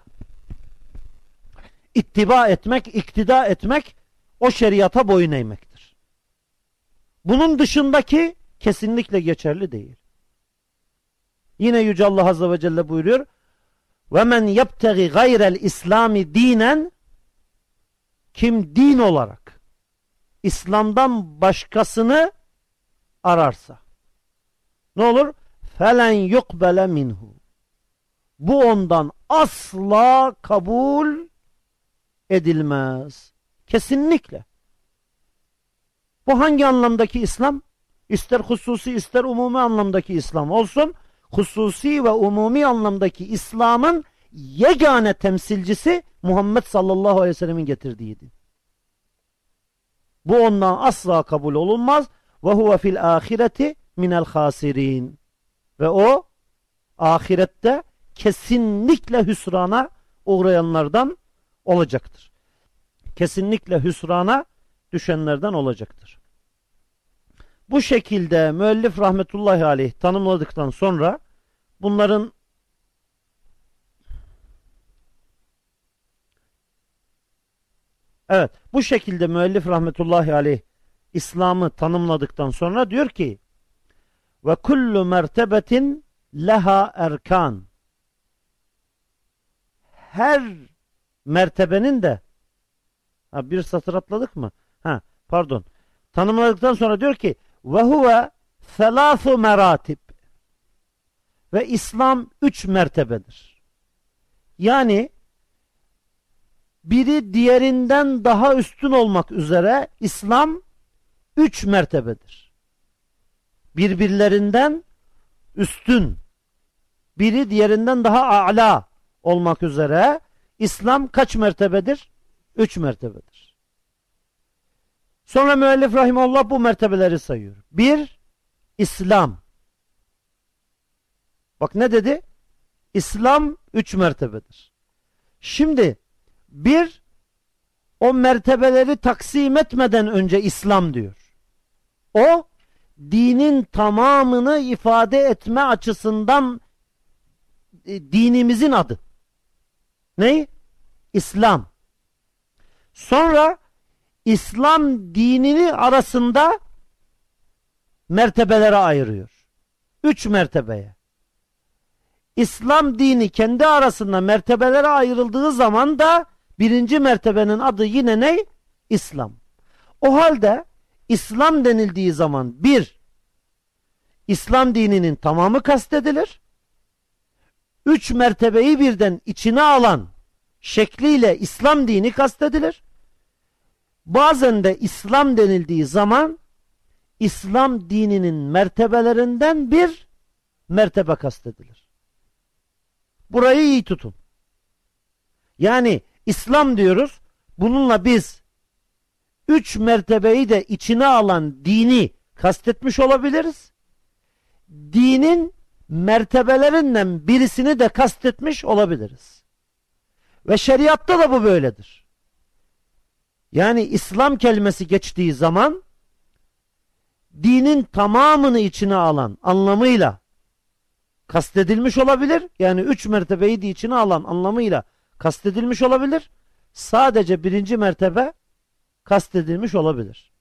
ittiba etmek, iktida etmek, o şeriata boyun eğmektir. Bunun dışındaki kesinlikle geçerli değil. Yine Yüce Allah Azze ve Celle buyuruyor. وَمَنْ يَبْتَغِ غَيْرَ الْاِسْلَامِ dinen kim din olarak İslam'dan başkasını ararsa ne olur? Felen yukbele minhu. Bu ondan asla kabul edilmez. Kesinlikle. Bu hangi anlamdaki İslam? İster hususi ister umumi anlamdaki İslam olsun. Hususi ve umumi anlamdaki İslam'ın yegane temsilcisi Muhammed sallallahu aleyhi ve sellemin getirdiğiydi. Bu ondan asla kabul olunmaz. Ve huve fil ahireti minel hasirin. Ve o ahirette kesinlikle hüsrana uğrayanlardan olacaktır. Kesinlikle hüsrana düşenlerden olacaktır. Bu şekilde müellif rahmetullahi aleyh tanımladıktan sonra bunların Evet bu şekilde müellif rahmetullahi aleyh İslam'ı tanımladıktan sonra diyor ki ve kullu mertebetin leha erkan her mertebenin de ha, bir satır atladık mı? Ha, pardon. Tanımladıktan sonra diyor ki ve huve selâsu meratib ve İslam üç mertebedir. Yani biri diğerinden daha üstün olmak üzere İslam üç mertebedir. Birbirlerinden üstün, biri diğerinden daha a'la olmak üzere İslam kaç mertebedir? Üç mertebedir. Sonra müellif rahimullah bu mertebeleri sayıyor. Bir, İslam. Bak ne dedi? İslam üç mertebedir. Şimdi bir, o mertebeleri taksim etmeden önce İslam diyor. O, dinin tamamını ifade etme açısından e, dinimizin adı. Ne? İslam. Sonra İslam dinini arasında mertebelere ayırıyor. Üç mertebeye. İslam dini kendi arasında mertebelere ayrıldığı zaman da birinci mertebenin adı yine ne? İslam. O halde İslam denildiği zaman bir, İslam dininin tamamı kastedilir. Üç mertebeyi birden içine alan şekliyle İslam dini kastedilir. Bazen de İslam denildiği zaman İslam dininin mertebelerinden bir mertebe kastedilir. Burayı iyi tutun. Yani İslam diyoruz. Bununla biz üç mertebeyi de içine alan dini kastetmiş olabiliriz. Dinin mertebelerinden birisini de kastetmiş olabiliriz. Ve şeriatta da bu böyledir. Yani İslam kelimesi geçtiği zaman dinin tamamını içine alan anlamıyla kastedilmiş olabilir. Yani üç mertebeyi de içine alan anlamıyla kastedilmiş olabilir. Sadece birinci mertebe kastedilmiş olabilir.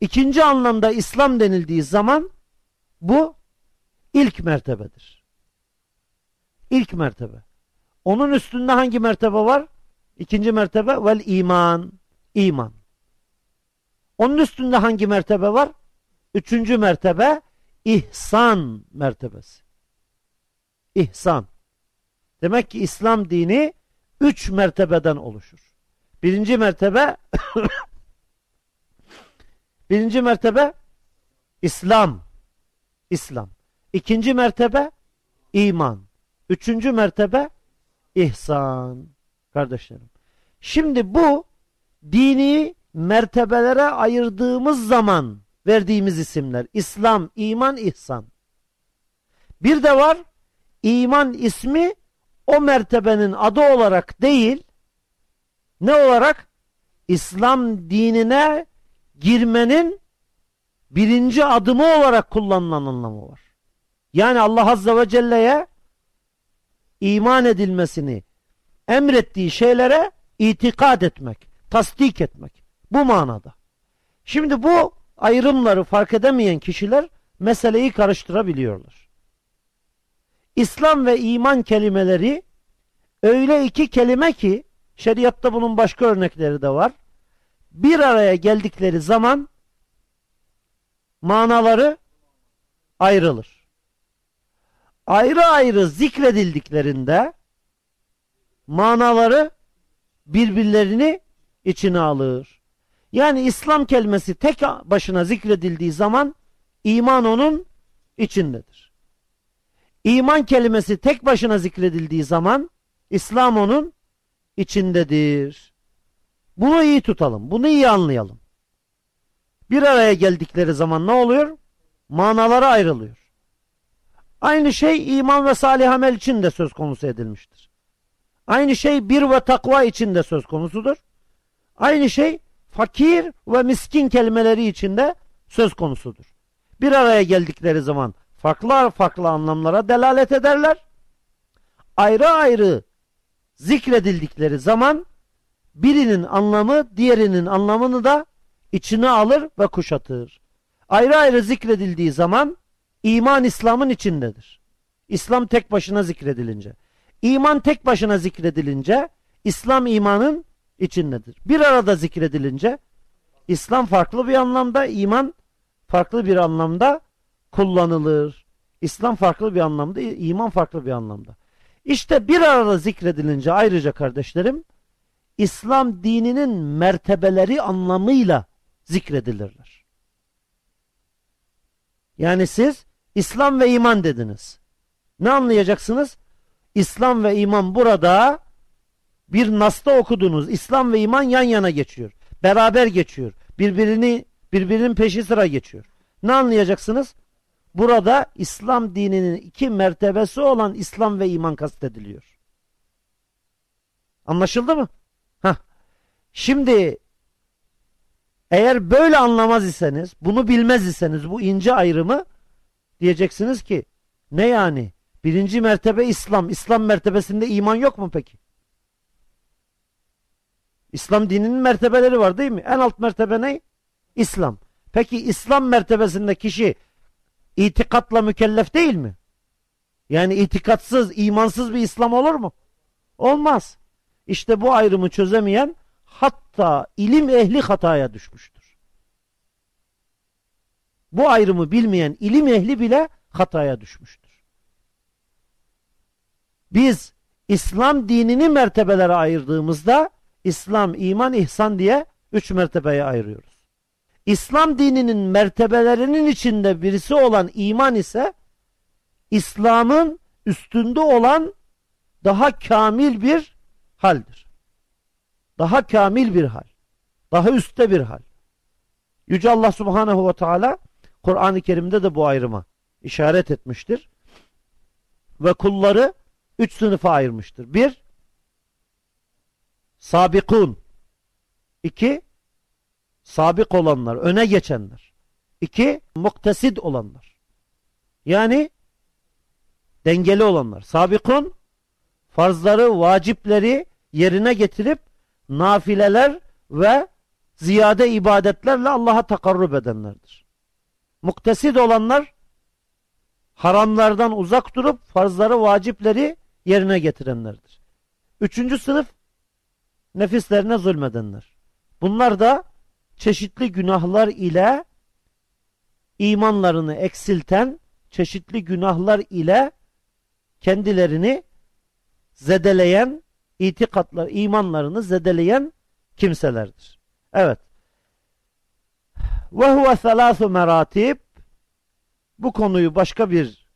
İkinci anlamda İslam denildiği zaman bu ilk mertebedir. İlk mertebe. Onun üstünde hangi mertebe var? İkinci mertebe vel iman. İman. Onun üstünde hangi mertebe var? Üçüncü mertebe ihsan mertebesi. İhsan. Demek ki İslam dini üç mertebeden oluşur. Birinci mertebe (coughs) birinci mertebe İslam. İslam. İkinci mertebe iman. Üçüncü mertebe ihsan. Kardeşlerim. Şimdi bu dini mertebelere ayırdığımız zaman verdiğimiz isimler. İslam, iman, ihsan. Bir de var iman ismi o mertebenin adı olarak değil Ne olarak? İslam dinine girmenin birinci adımı olarak kullanılan anlamı var. Yani Allah Azze ve Celle'ye iman edilmesini emrettiği şeylere itikad etmek, tasdik etmek. Bu manada. Şimdi bu ayrımları fark edemeyen kişiler meseleyi karıştırabiliyorlar. İslam ve iman kelimeleri öyle iki kelime ki şeriatta bunun başka örnekleri de var. Bir araya geldikleri zaman manaları ayrılır. Ayrı ayrı zikredildiklerinde manaları birbirlerini içine alır. Yani İslam kelimesi tek başına zikredildiği zaman iman onun içindedir. İman kelimesi tek başına zikredildiği zaman İslam onun içindedir. Bunu iyi tutalım. Bunu iyi anlayalım. Bir araya geldikleri zaman ne oluyor? Manaları ayrılıyor. Aynı şey iman ve salih amel için de söz konusu edilmiştir. Aynı şey bir ve takva için de söz konusudur. Aynı şey fakir ve miskin kelimeleri için de söz konusudur. Bir araya geldikleri zaman farklı farklı anlamlara delalet ederler. Ayrı ayrı zikredildikleri zaman birinin anlamı diğerinin anlamını da içine alır ve kuşatır. Ayrı ayrı zikredildiği zaman iman İslam'ın içindedir. İslam tek başına zikredilince. İman tek başına zikredilince İslam imanın içindedir. Bir arada zikredilince İslam farklı bir anlamda, iman farklı bir anlamda kullanılır. İslam farklı bir anlamda, iman farklı bir anlamda. İşte bir arada zikredilince ayrıca kardeşlerim İslam dininin mertebeleri anlamıyla zikredilirler. Yani siz İslam ve iman dediniz. Ne anlayacaksınız? İslam ve iman burada bir nasta okudunuz. İslam ve iman yan yana geçiyor. Beraber geçiyor. Birbirini birbirinin peşi sıra geçiyor. Ne anlayacaksınız? Burada İslam dininin iki mertebesi olan İslam ve iman kastediliyor. Anlaşıldı mı? Heh. Şimdi eğer böyle anlamaz iseniz, bunu bilmez iseniz bu ince ayrımı diyeceksiniz ki ne yani? Birinci mertebe İslam. İslam mertebesinde iman yok mu peki? İslam dininin mertebeleri var değil mi? En alt mertebe ne? İslam. Peki İslam mertebesinde kişi itikatla mükellef değil mi? Yani itikatsız, imansız bir İslam olur mu? Olmaz. İşte bu ayrımı çözemeyen hatta ilim ehli hataya düşmüştür. Bu ayrımı bilmeyen ilim ehli bile hataya düşmüştür. Biz İslam dinini mertebelere ayırdığımızda İslam, iman, ihsan diye üç mertebeye ayırıyoruz. İslam dininin mertebelerinin içinde birisi olan iman ise İslam'ın üstünde olan daha kamil bir haldir. Daha kamil bir hal. Daha üstte bir hal. Yüce Allah Subhanahu ve Teala Kur'an-ı Kerim'de de bu ayrıma işaret etmiştir. Ve kulları üç sınıfa ayırmıştır. Bir, sabikun. İki, sabik olanlar, öne geçenler. İki, muktesid olanlar. Yani dengeli olanlar. Sabikun, farzları, vacipleri yerine getirip nafileler ve ziyade ibadetlerle Allah'a takarrub edenlerdir. Muktesid olanlar haramlardan uzak durup farzları, vacipleri yerine getirenlerdir. Üçüncü sınıf nefislerine zulmedenler. Bunlar da çeşitli günahlar ile imanlarını eksilten, çeşitli günahlar ile kendilerini zedeleyen, itikatlar, imanlarını zedeleyen kimselerdir. Evet. Ve huve selâsu meratib bu konuyu başka bir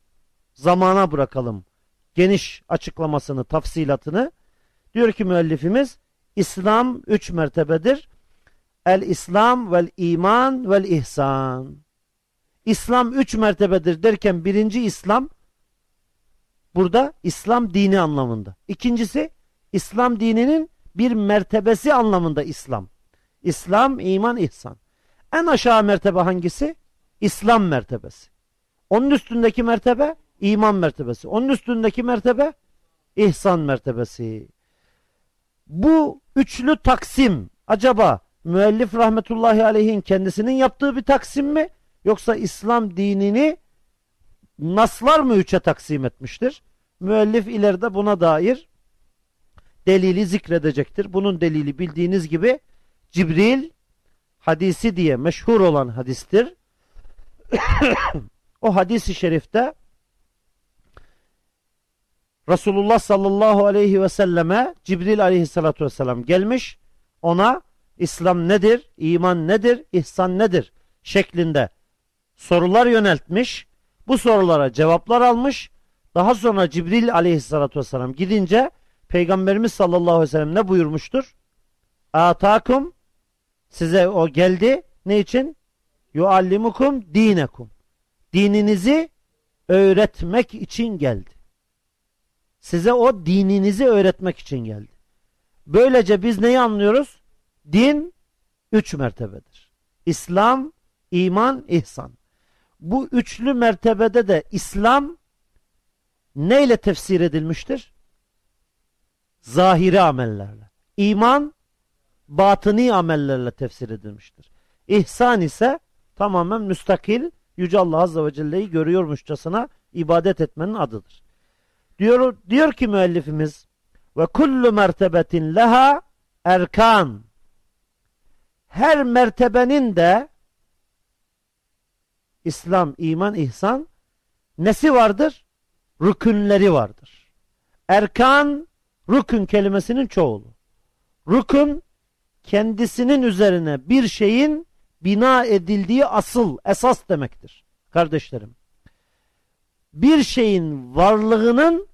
zamana bırakalım. Geniş açıklamasını, tafsilatını. Diyor ki müellifimiz İslam üç mertebedir. El İslam vel iman vel ihsan. İslam üç mertebedir derken birinci İslam burada İslam dini anlamında. İkincisi İslam dininin bir mertebesi anlamında İslam. İslam, iman, ihsan. En aşağı mertebe hangisi? İslam mertebesi. Onun üstündeki mertebe iman mertebesi. Onun üstündeki mertebe ihsan mertebesi. Bu üçlü taksim acaba müellif rahmetullahi aleyhin kendisinin yaptığı bir taksim mi? Yoksa İslam dinini naslar mı üçe taksim etmiştir? Müellif ileride buna dair delili zikredecektir. Bunun delili bildiğiniz gibi Cibril hadisi diye meşhur olan hadistir. (coughs) o hadisi şerifte Resulullah sallallahu aleyhi ve selleme Cibril aleyhissalatü vesselam gelmiş. Ona İslam nedir, iman nedir, ihsan nedir şeklinde sorular yöneltmiş. Bu sorulara cevaplar almış. Daha sonra Cibril aleyhissalatü vesselam gidince Peygamberimiz sallallahu aleyhi ve sellem ne buyurmuştur? Atakum size o geldi. Ne için? Yuallimukum dinekum. Dininizi öğretmek için geldi. Size o dininizi öğretmek için geldi. Böylece biz neyi anlıyoruz? Din üç mertebedir. İslam, iman, ihsan. Bu üçlü mertebede de İslam neyle tefsir edilmiştir? Zahiri amellerle. İman, batıni amellerle tefsir edilmiştir. İhsan ise tamamen müstakil, Yüce Allah Azze ve Celle'yi görüyormuşçasına ibadet etmenin adıdır. Diyor, diyor ki müellifimiz ve kullu mertebetin leha erkan her mertebenin de İslam, iman, ihsan nesi vardır? Rükünleri vardır. Erkan rükün kelimesinin çoğulu. Rükün kendisinin üzerine bir şeyin bina edildiği asıl, esas demektir. Kardeşlerim. Bir şeyin varlığının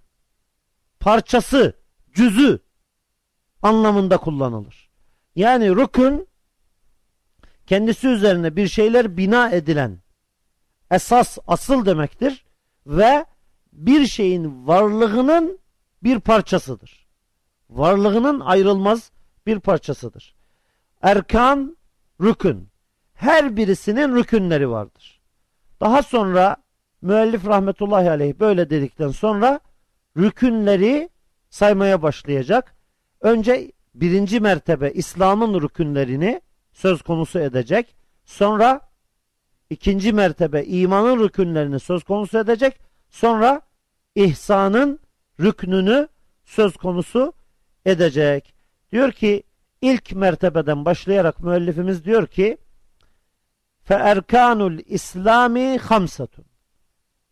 parçası, cüzü anlamında kullanılır. Yani rükün kendisi üzerine bir şeyler bina edilen esas, asıl demektir ve bir şeyin varlığının bir parçasıdır. Varlığının ayrılmaz bir parçasıdır. Erkan, rükün. Her birisinin rükünleri vardır. Daha sonra müellif rahmetullahi aleyh böyle dedikten sonra rükünleri saymaya başlayacak. Önce birinci mertebe İslam'ın rükünlerini söz konusu edecek. Sonra ikinci mertebe imanın rükünlerini söz konusu edecek. Sonra ihsanın rüknünü söz konusu edecek. Diyor ki ilk mertebeden başlayarak müellifimiz diyor ki erkanul İslami hamsatun.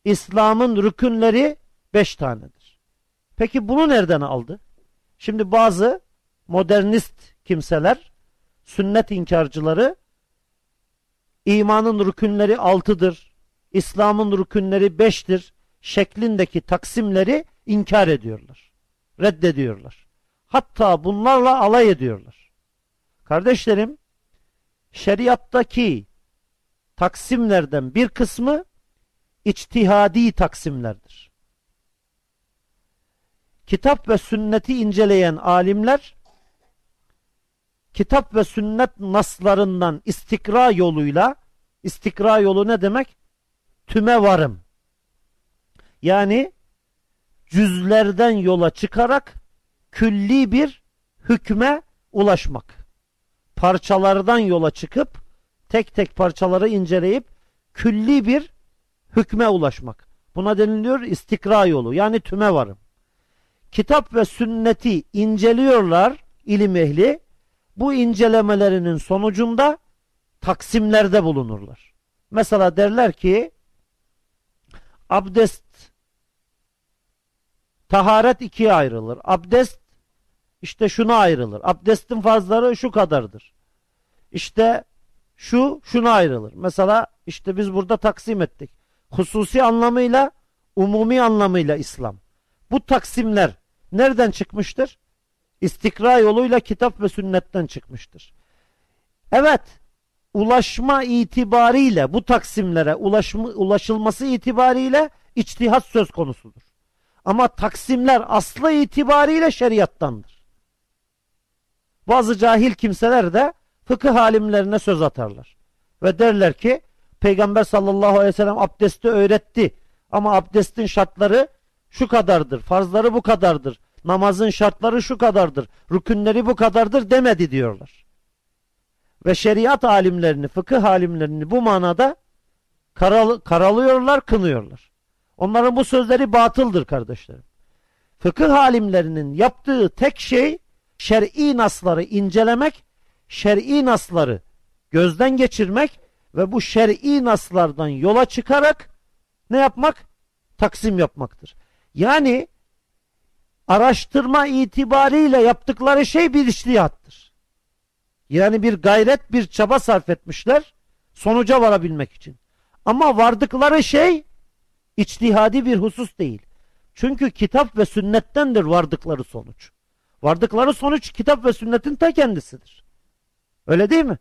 İslam'ın rükünleri beş tanedir. Peki bunu nereden aldı? Şimdi bazı modernist kimseler, sünnet inkarcıları imanın rükünleri altıdır, İslam'ın rükünleri beştir şeklindeki taksimleri inkar ediyorlar. Reddediyorlar. Hatta bunlarla alay ediyorlar. Kardeşlerim, şeriattaki taksimlerden bir kısmı içtihadi taksimlerdir. Kitap ve sünneti inceleyen alimler kitap ve sünnet naslarından istikra yoluyla istikra yolu ne demek? Tüme varım. Yani cüzlerden yola çıkarak külli bir hükme ulaşmak. Parçalardan yola çıkıp tek tek parçaları inceleyip külli bir hükme ulaşmak. Buna deniliyor istikra yolu yani tüme varım. Kitap ve sünneti inceliyorlar ilim ehli. Bu incelemelerinin sonucunda taksimlerde bulunurlar. Mesela derler ki abdest taharet ikiye ayrılır. Abdest işte şuna ayrılır. Abdestin fazları şu kadardır. İşte şu şuna ayrılır. Mesela işte biz burada taksim ettik. Hususi anlamıyla, umumi anlamıyla İslam. Bu taksimler nereden çıkmıştır? İstikra yoluyla kitap ve sünnetten çıkmıştır. Evet, ulaşma itibariyle bu taksimlere ulaşma, ulaşılması itibariyle içtihat söz konusudur. Ama taksimler aslı itibariyle şeriattandır. Bazı cahil kimseler de fıkıh alimlerine söz atarlar. Ve derler ki Peygamber sallallahu aleyhi ve sellem abdesti öğretti. Ama abdestin şartları şu kadardır. Farzları bu kadardır. Namazın şartları şu kadardır. Rükünleri bu kadardır demedi diyorlar. Ve şeriat alimlerini, fıkıh alimlerini bu manada karal karalıyorlar, kınıyorlar. Onların bu sözleri batıldır kardeşlerim. Fıkıh alimlerinin yaptığı tek şey şer'i nasları incelemek, şer'i nasları gözden geçirmek ve bu şer'i naslardan yola çıkarak ne yapmak? Taksim yapmaktır. Yani araştırma itibariyle yaptıkları şey bir iştihattır. Yani bir gayret, bir çaba sarf etmişler sonuca varabilmek için. Ama vardıkları şey içtihadi bir husus değil. Çünkü kitap ve sünnettendir vardıkları sonuç. Vardıkları sonuç kitap ve sünnetin ta kendisidir. Öyle değil mi?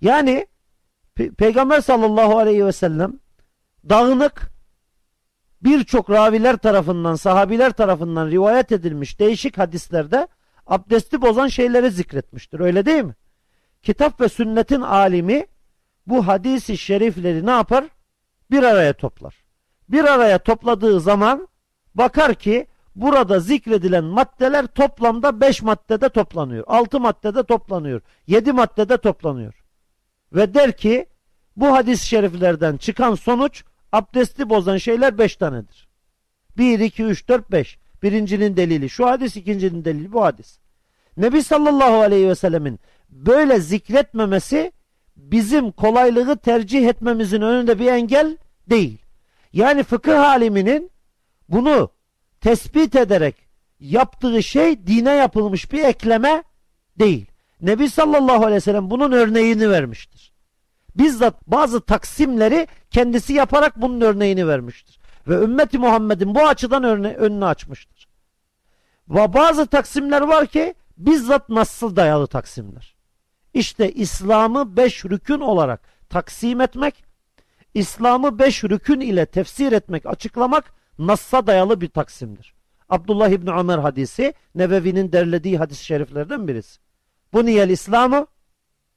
Yani Pe Peygamber sallallahu aleyhi ve sellem dağınık birçok raviler tarafından, sahabiler tarafından rivayet edilmiş değişik hadislerde abdesti bozan şeyleri zikretmiştir. Öyle değil mi? Kitap ve sünnetin alimi bu hadisi şerifleri ne yapar? Bir araya toplar. Bir araya topladığı zaman bakar ki burada zikredilen maddeler toplamda 5 maddede toplanıyor. 6 maddede toplanıyor. 7 maddede toplanıyor. Ve der ki bu hadis-i şeriflerden çıkan sonuç abdesti bozan şeyler 5 tanedir. 1, 2, 3, 4, 5. Birincinin delili şu hadis, ikincinin delili bu hadis. Nebi sallallahu aleyhi ve sellemin böyle zikretmemesi bizim kolaylığı tercih etmemizin önünde bir engel değil. Yani fıkıh aliminin bunu tespit ederek yaptığı şey dine yapılmış bir ekleme değil. Nebi sallallahu aleyhi ve sellem bunun örneğini vermiştir. Bizzat bazı taksimleri kendisi yaparak bunun örneğini vermiştir. Ve ümmeti Muhammed'in bu açıdan örne önünü açmıştır. Ve bazı taksimler var ki bizzat nasıl dayalı taksimler. İşte İslam'ı beş rükün olarak taksim etmek, İslam'ı beş rükün ile tefsir etmek, açıklamak Nas'a dayalı bir taksimdir. Abdullah İbni Ömer hadisi Nebevi'nin derlediği hadis-i şeriflerden birisi. Bu niyel İslam'ı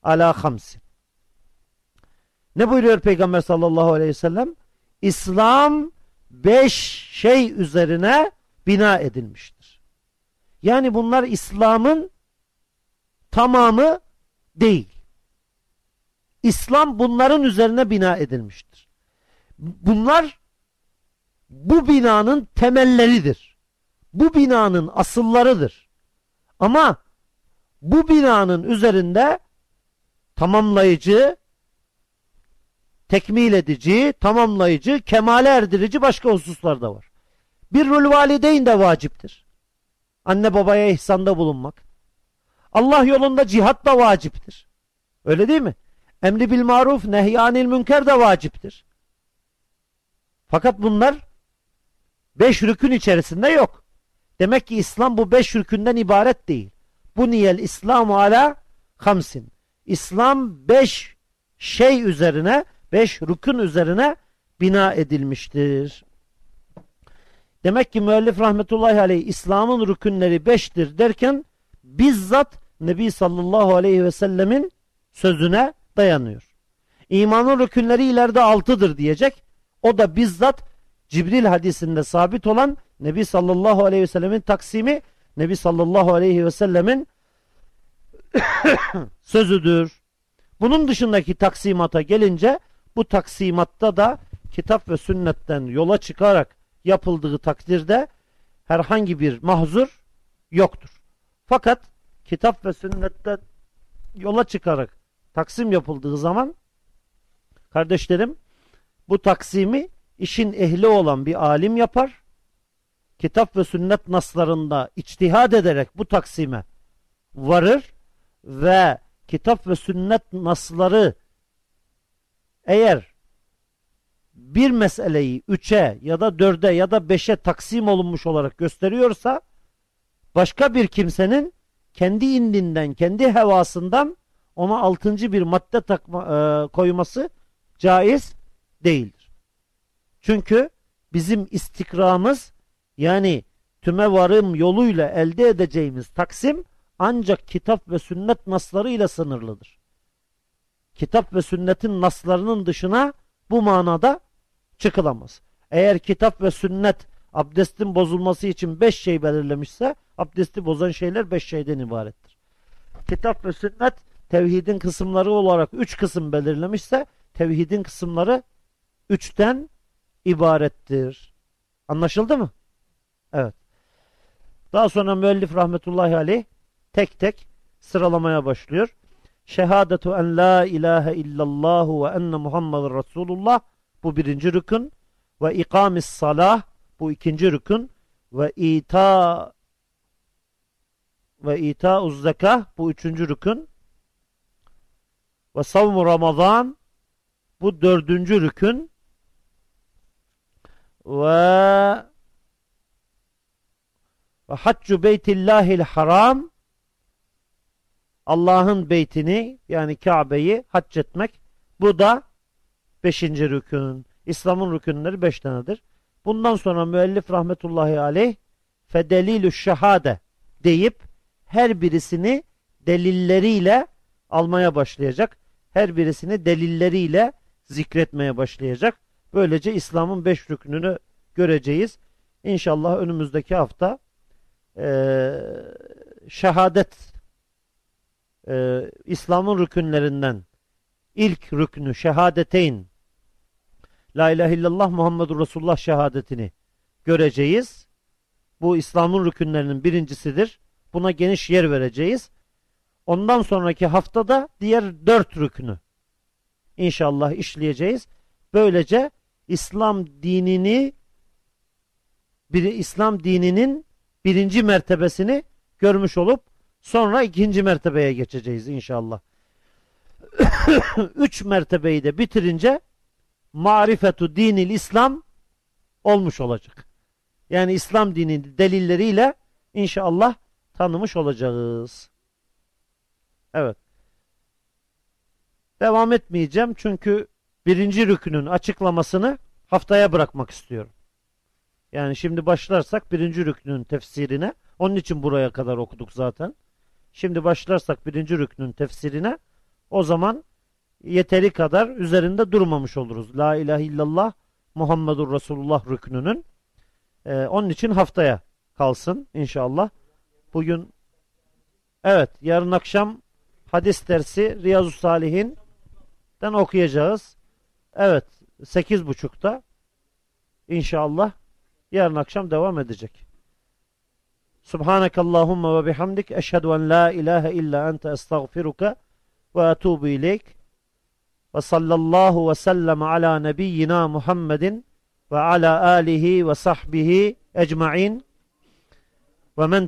ala hamsin. Ne buyuruyor Peygamber sallallahu aleyhi ve sellem? İslam beş şey üzerine bina edilmiştir. Yani bunlar İslam'ın tamamı değil. İslam bunların üzerine bina edilmiştir. Bunlar bu binanın temelleridir. Bu binanın asıllarıdır. Ama bu binanın üzerinde tamamlayıcı, tekmil edici, tamamlayıcı, kemale erdirici başka hususlar da var. Bir rol valideyn de vaciptir. Anne babaya ihsanda bulunmak. Allah yolunda cihat da vaciptir. Öyle değil mi? Emri bil maruf, nehyanil münker de vaciptir. Fakat bunlar beş rükün içerisinde yok. Demek ki İslam bu beş rükünden ibaret değil. Bu niyel İslam ala hamsin. İslam beş şey üzerine, beş rükün üzerine bina edilmiştir. Demek ki müellif rahmetullahi aleyh İslam'ın rükünleri beştir derken bizzat Nebi sallallahu aleyhi ve sellemin sözüne dayanıyor. İmanın rükünleri ileride altıdır diyecek. O da bizzat Cibril hadisinde sabit olan Nebi sallallahu aleyhi ve sellemin taksimi Nebi sallallahu aleyhi ve sellemin (coughs) sözüdür. Bunun dışındaki taksimata gelince bu taksimatta da kitap ve sünnetten yola çıkarak yapıldığı takdirde herhangi bir mahzur yoktur. Fakat kitap ve sünnetten yola çıkarak taksim yapıldığı zaman kardeşlerim bu taksimi işin ehli olan bir alim yapar. Kitap ve sünnet naslarında içtihad ederek bu taksime varır ve kitap ve sünnet nasları eğer bir meseleyi üçe ya da dörde ya da beşe taksim olunmuş olarak gösteriyorsa başka bir kimsenin kendi indinden, kendi hevasından ona altıncı bir madde takma, e, koyması caiz değildir. Çünkü bizim istikramız yani tüme varım yoluyla elde edeceğimiz taksim ancak kitap ve sünnet naslarıyla sınırlıdır. Kitap ve sünnetin naslarının dışına bu manada çıkılamaz. Eğer kitap ve sünnet abdestin bozulması için beş şey belirlemişse abdesti bozan şeyler beş şeyden ibarettir. Kitap ve sünnet tevhidin kısımları olarak üç kısım belirlemişse tevhidin kısımları üçten ibarettir. Anlaşıldı mı? Evet. Daha sonra müellif rahmetullahi aleyh tek tek sıralamaya başlıyor. Şehadetu en la ilahe illallahu ve enne Muhammed Resulullah. Bu birinci rükün. Ve ikamis salah. Bu ikinci rükün. Ve ita ve ita zekah. Bu üçüncü rükün. Ve savmu ramazan. Bu dördüncü rükün. Ve ve haccu beytillahil haram Allah'ın beytini yani Kabe'yi hac etmek bu da beşinci rükün. İslam'ın rükünleri beş tanedir. Bundan sonra müellif rahmetullahi aleyh fedelilü şehade deyip her birisini delilleriyle almaya başlayacak. Her birisini delilleriyle zikretmeye başlayacak. Böylece İslam'ın beş rükününü göreceğiz. İnşallah önümüzdeki hafta e, şehadet e, İslam'ın rükünlerinden ilk rüknü şehadeteyn La ilahe illallah Muhammedur Resulullah şehadetini göreceğiz. Bu İslam'ın rükünlerinin birincisidir. Buna geniş yer vereceğiz. Ondan sonraki haftada diğer dört rüknü inşallah işleyeceğiz. Böylece İslam dinini bir İslam dininin birinci mertebesini görmüş olup sonra ikinci mertebeye geçeceğiz inşallah. (coughs) Üç mertebeyi de bitirince marifetu dinil İslam olmuş olacak. Yani İslam dininin delilleriyle inşallah tanımış olacağız. Evet. Devam etmeyeceğim çünkü birinci rükünün açıklamasını haftaya bırakmak istiyorum. Yani şimdi başlarsak birinci rüknün tefsirine, onun için buraya kadar okuduk zaten. Şimdi başlarsak birinci rüknün tefsirine, o zaman yeteri kadar üzerinde durmamış oluruz. La ilahe illallah Muhammedur Resulullah rüknünün. Ee, onun için haftaya kalsın inşallah. Bugün evet yarın akşam hadis dersi Riyazu Salihin'den okuyacağız. Evet sekiz buçukta inşallah yarın akşam devam edecek. Subhanakallahumma ve bihamdik eşhedü en la ilahe illa ente estağfiruka ve etubu ileyk ve sallallahu ve sellem ala nebiyyina Muhammedin ve ala alihi ve sahbihi ecma'in ve men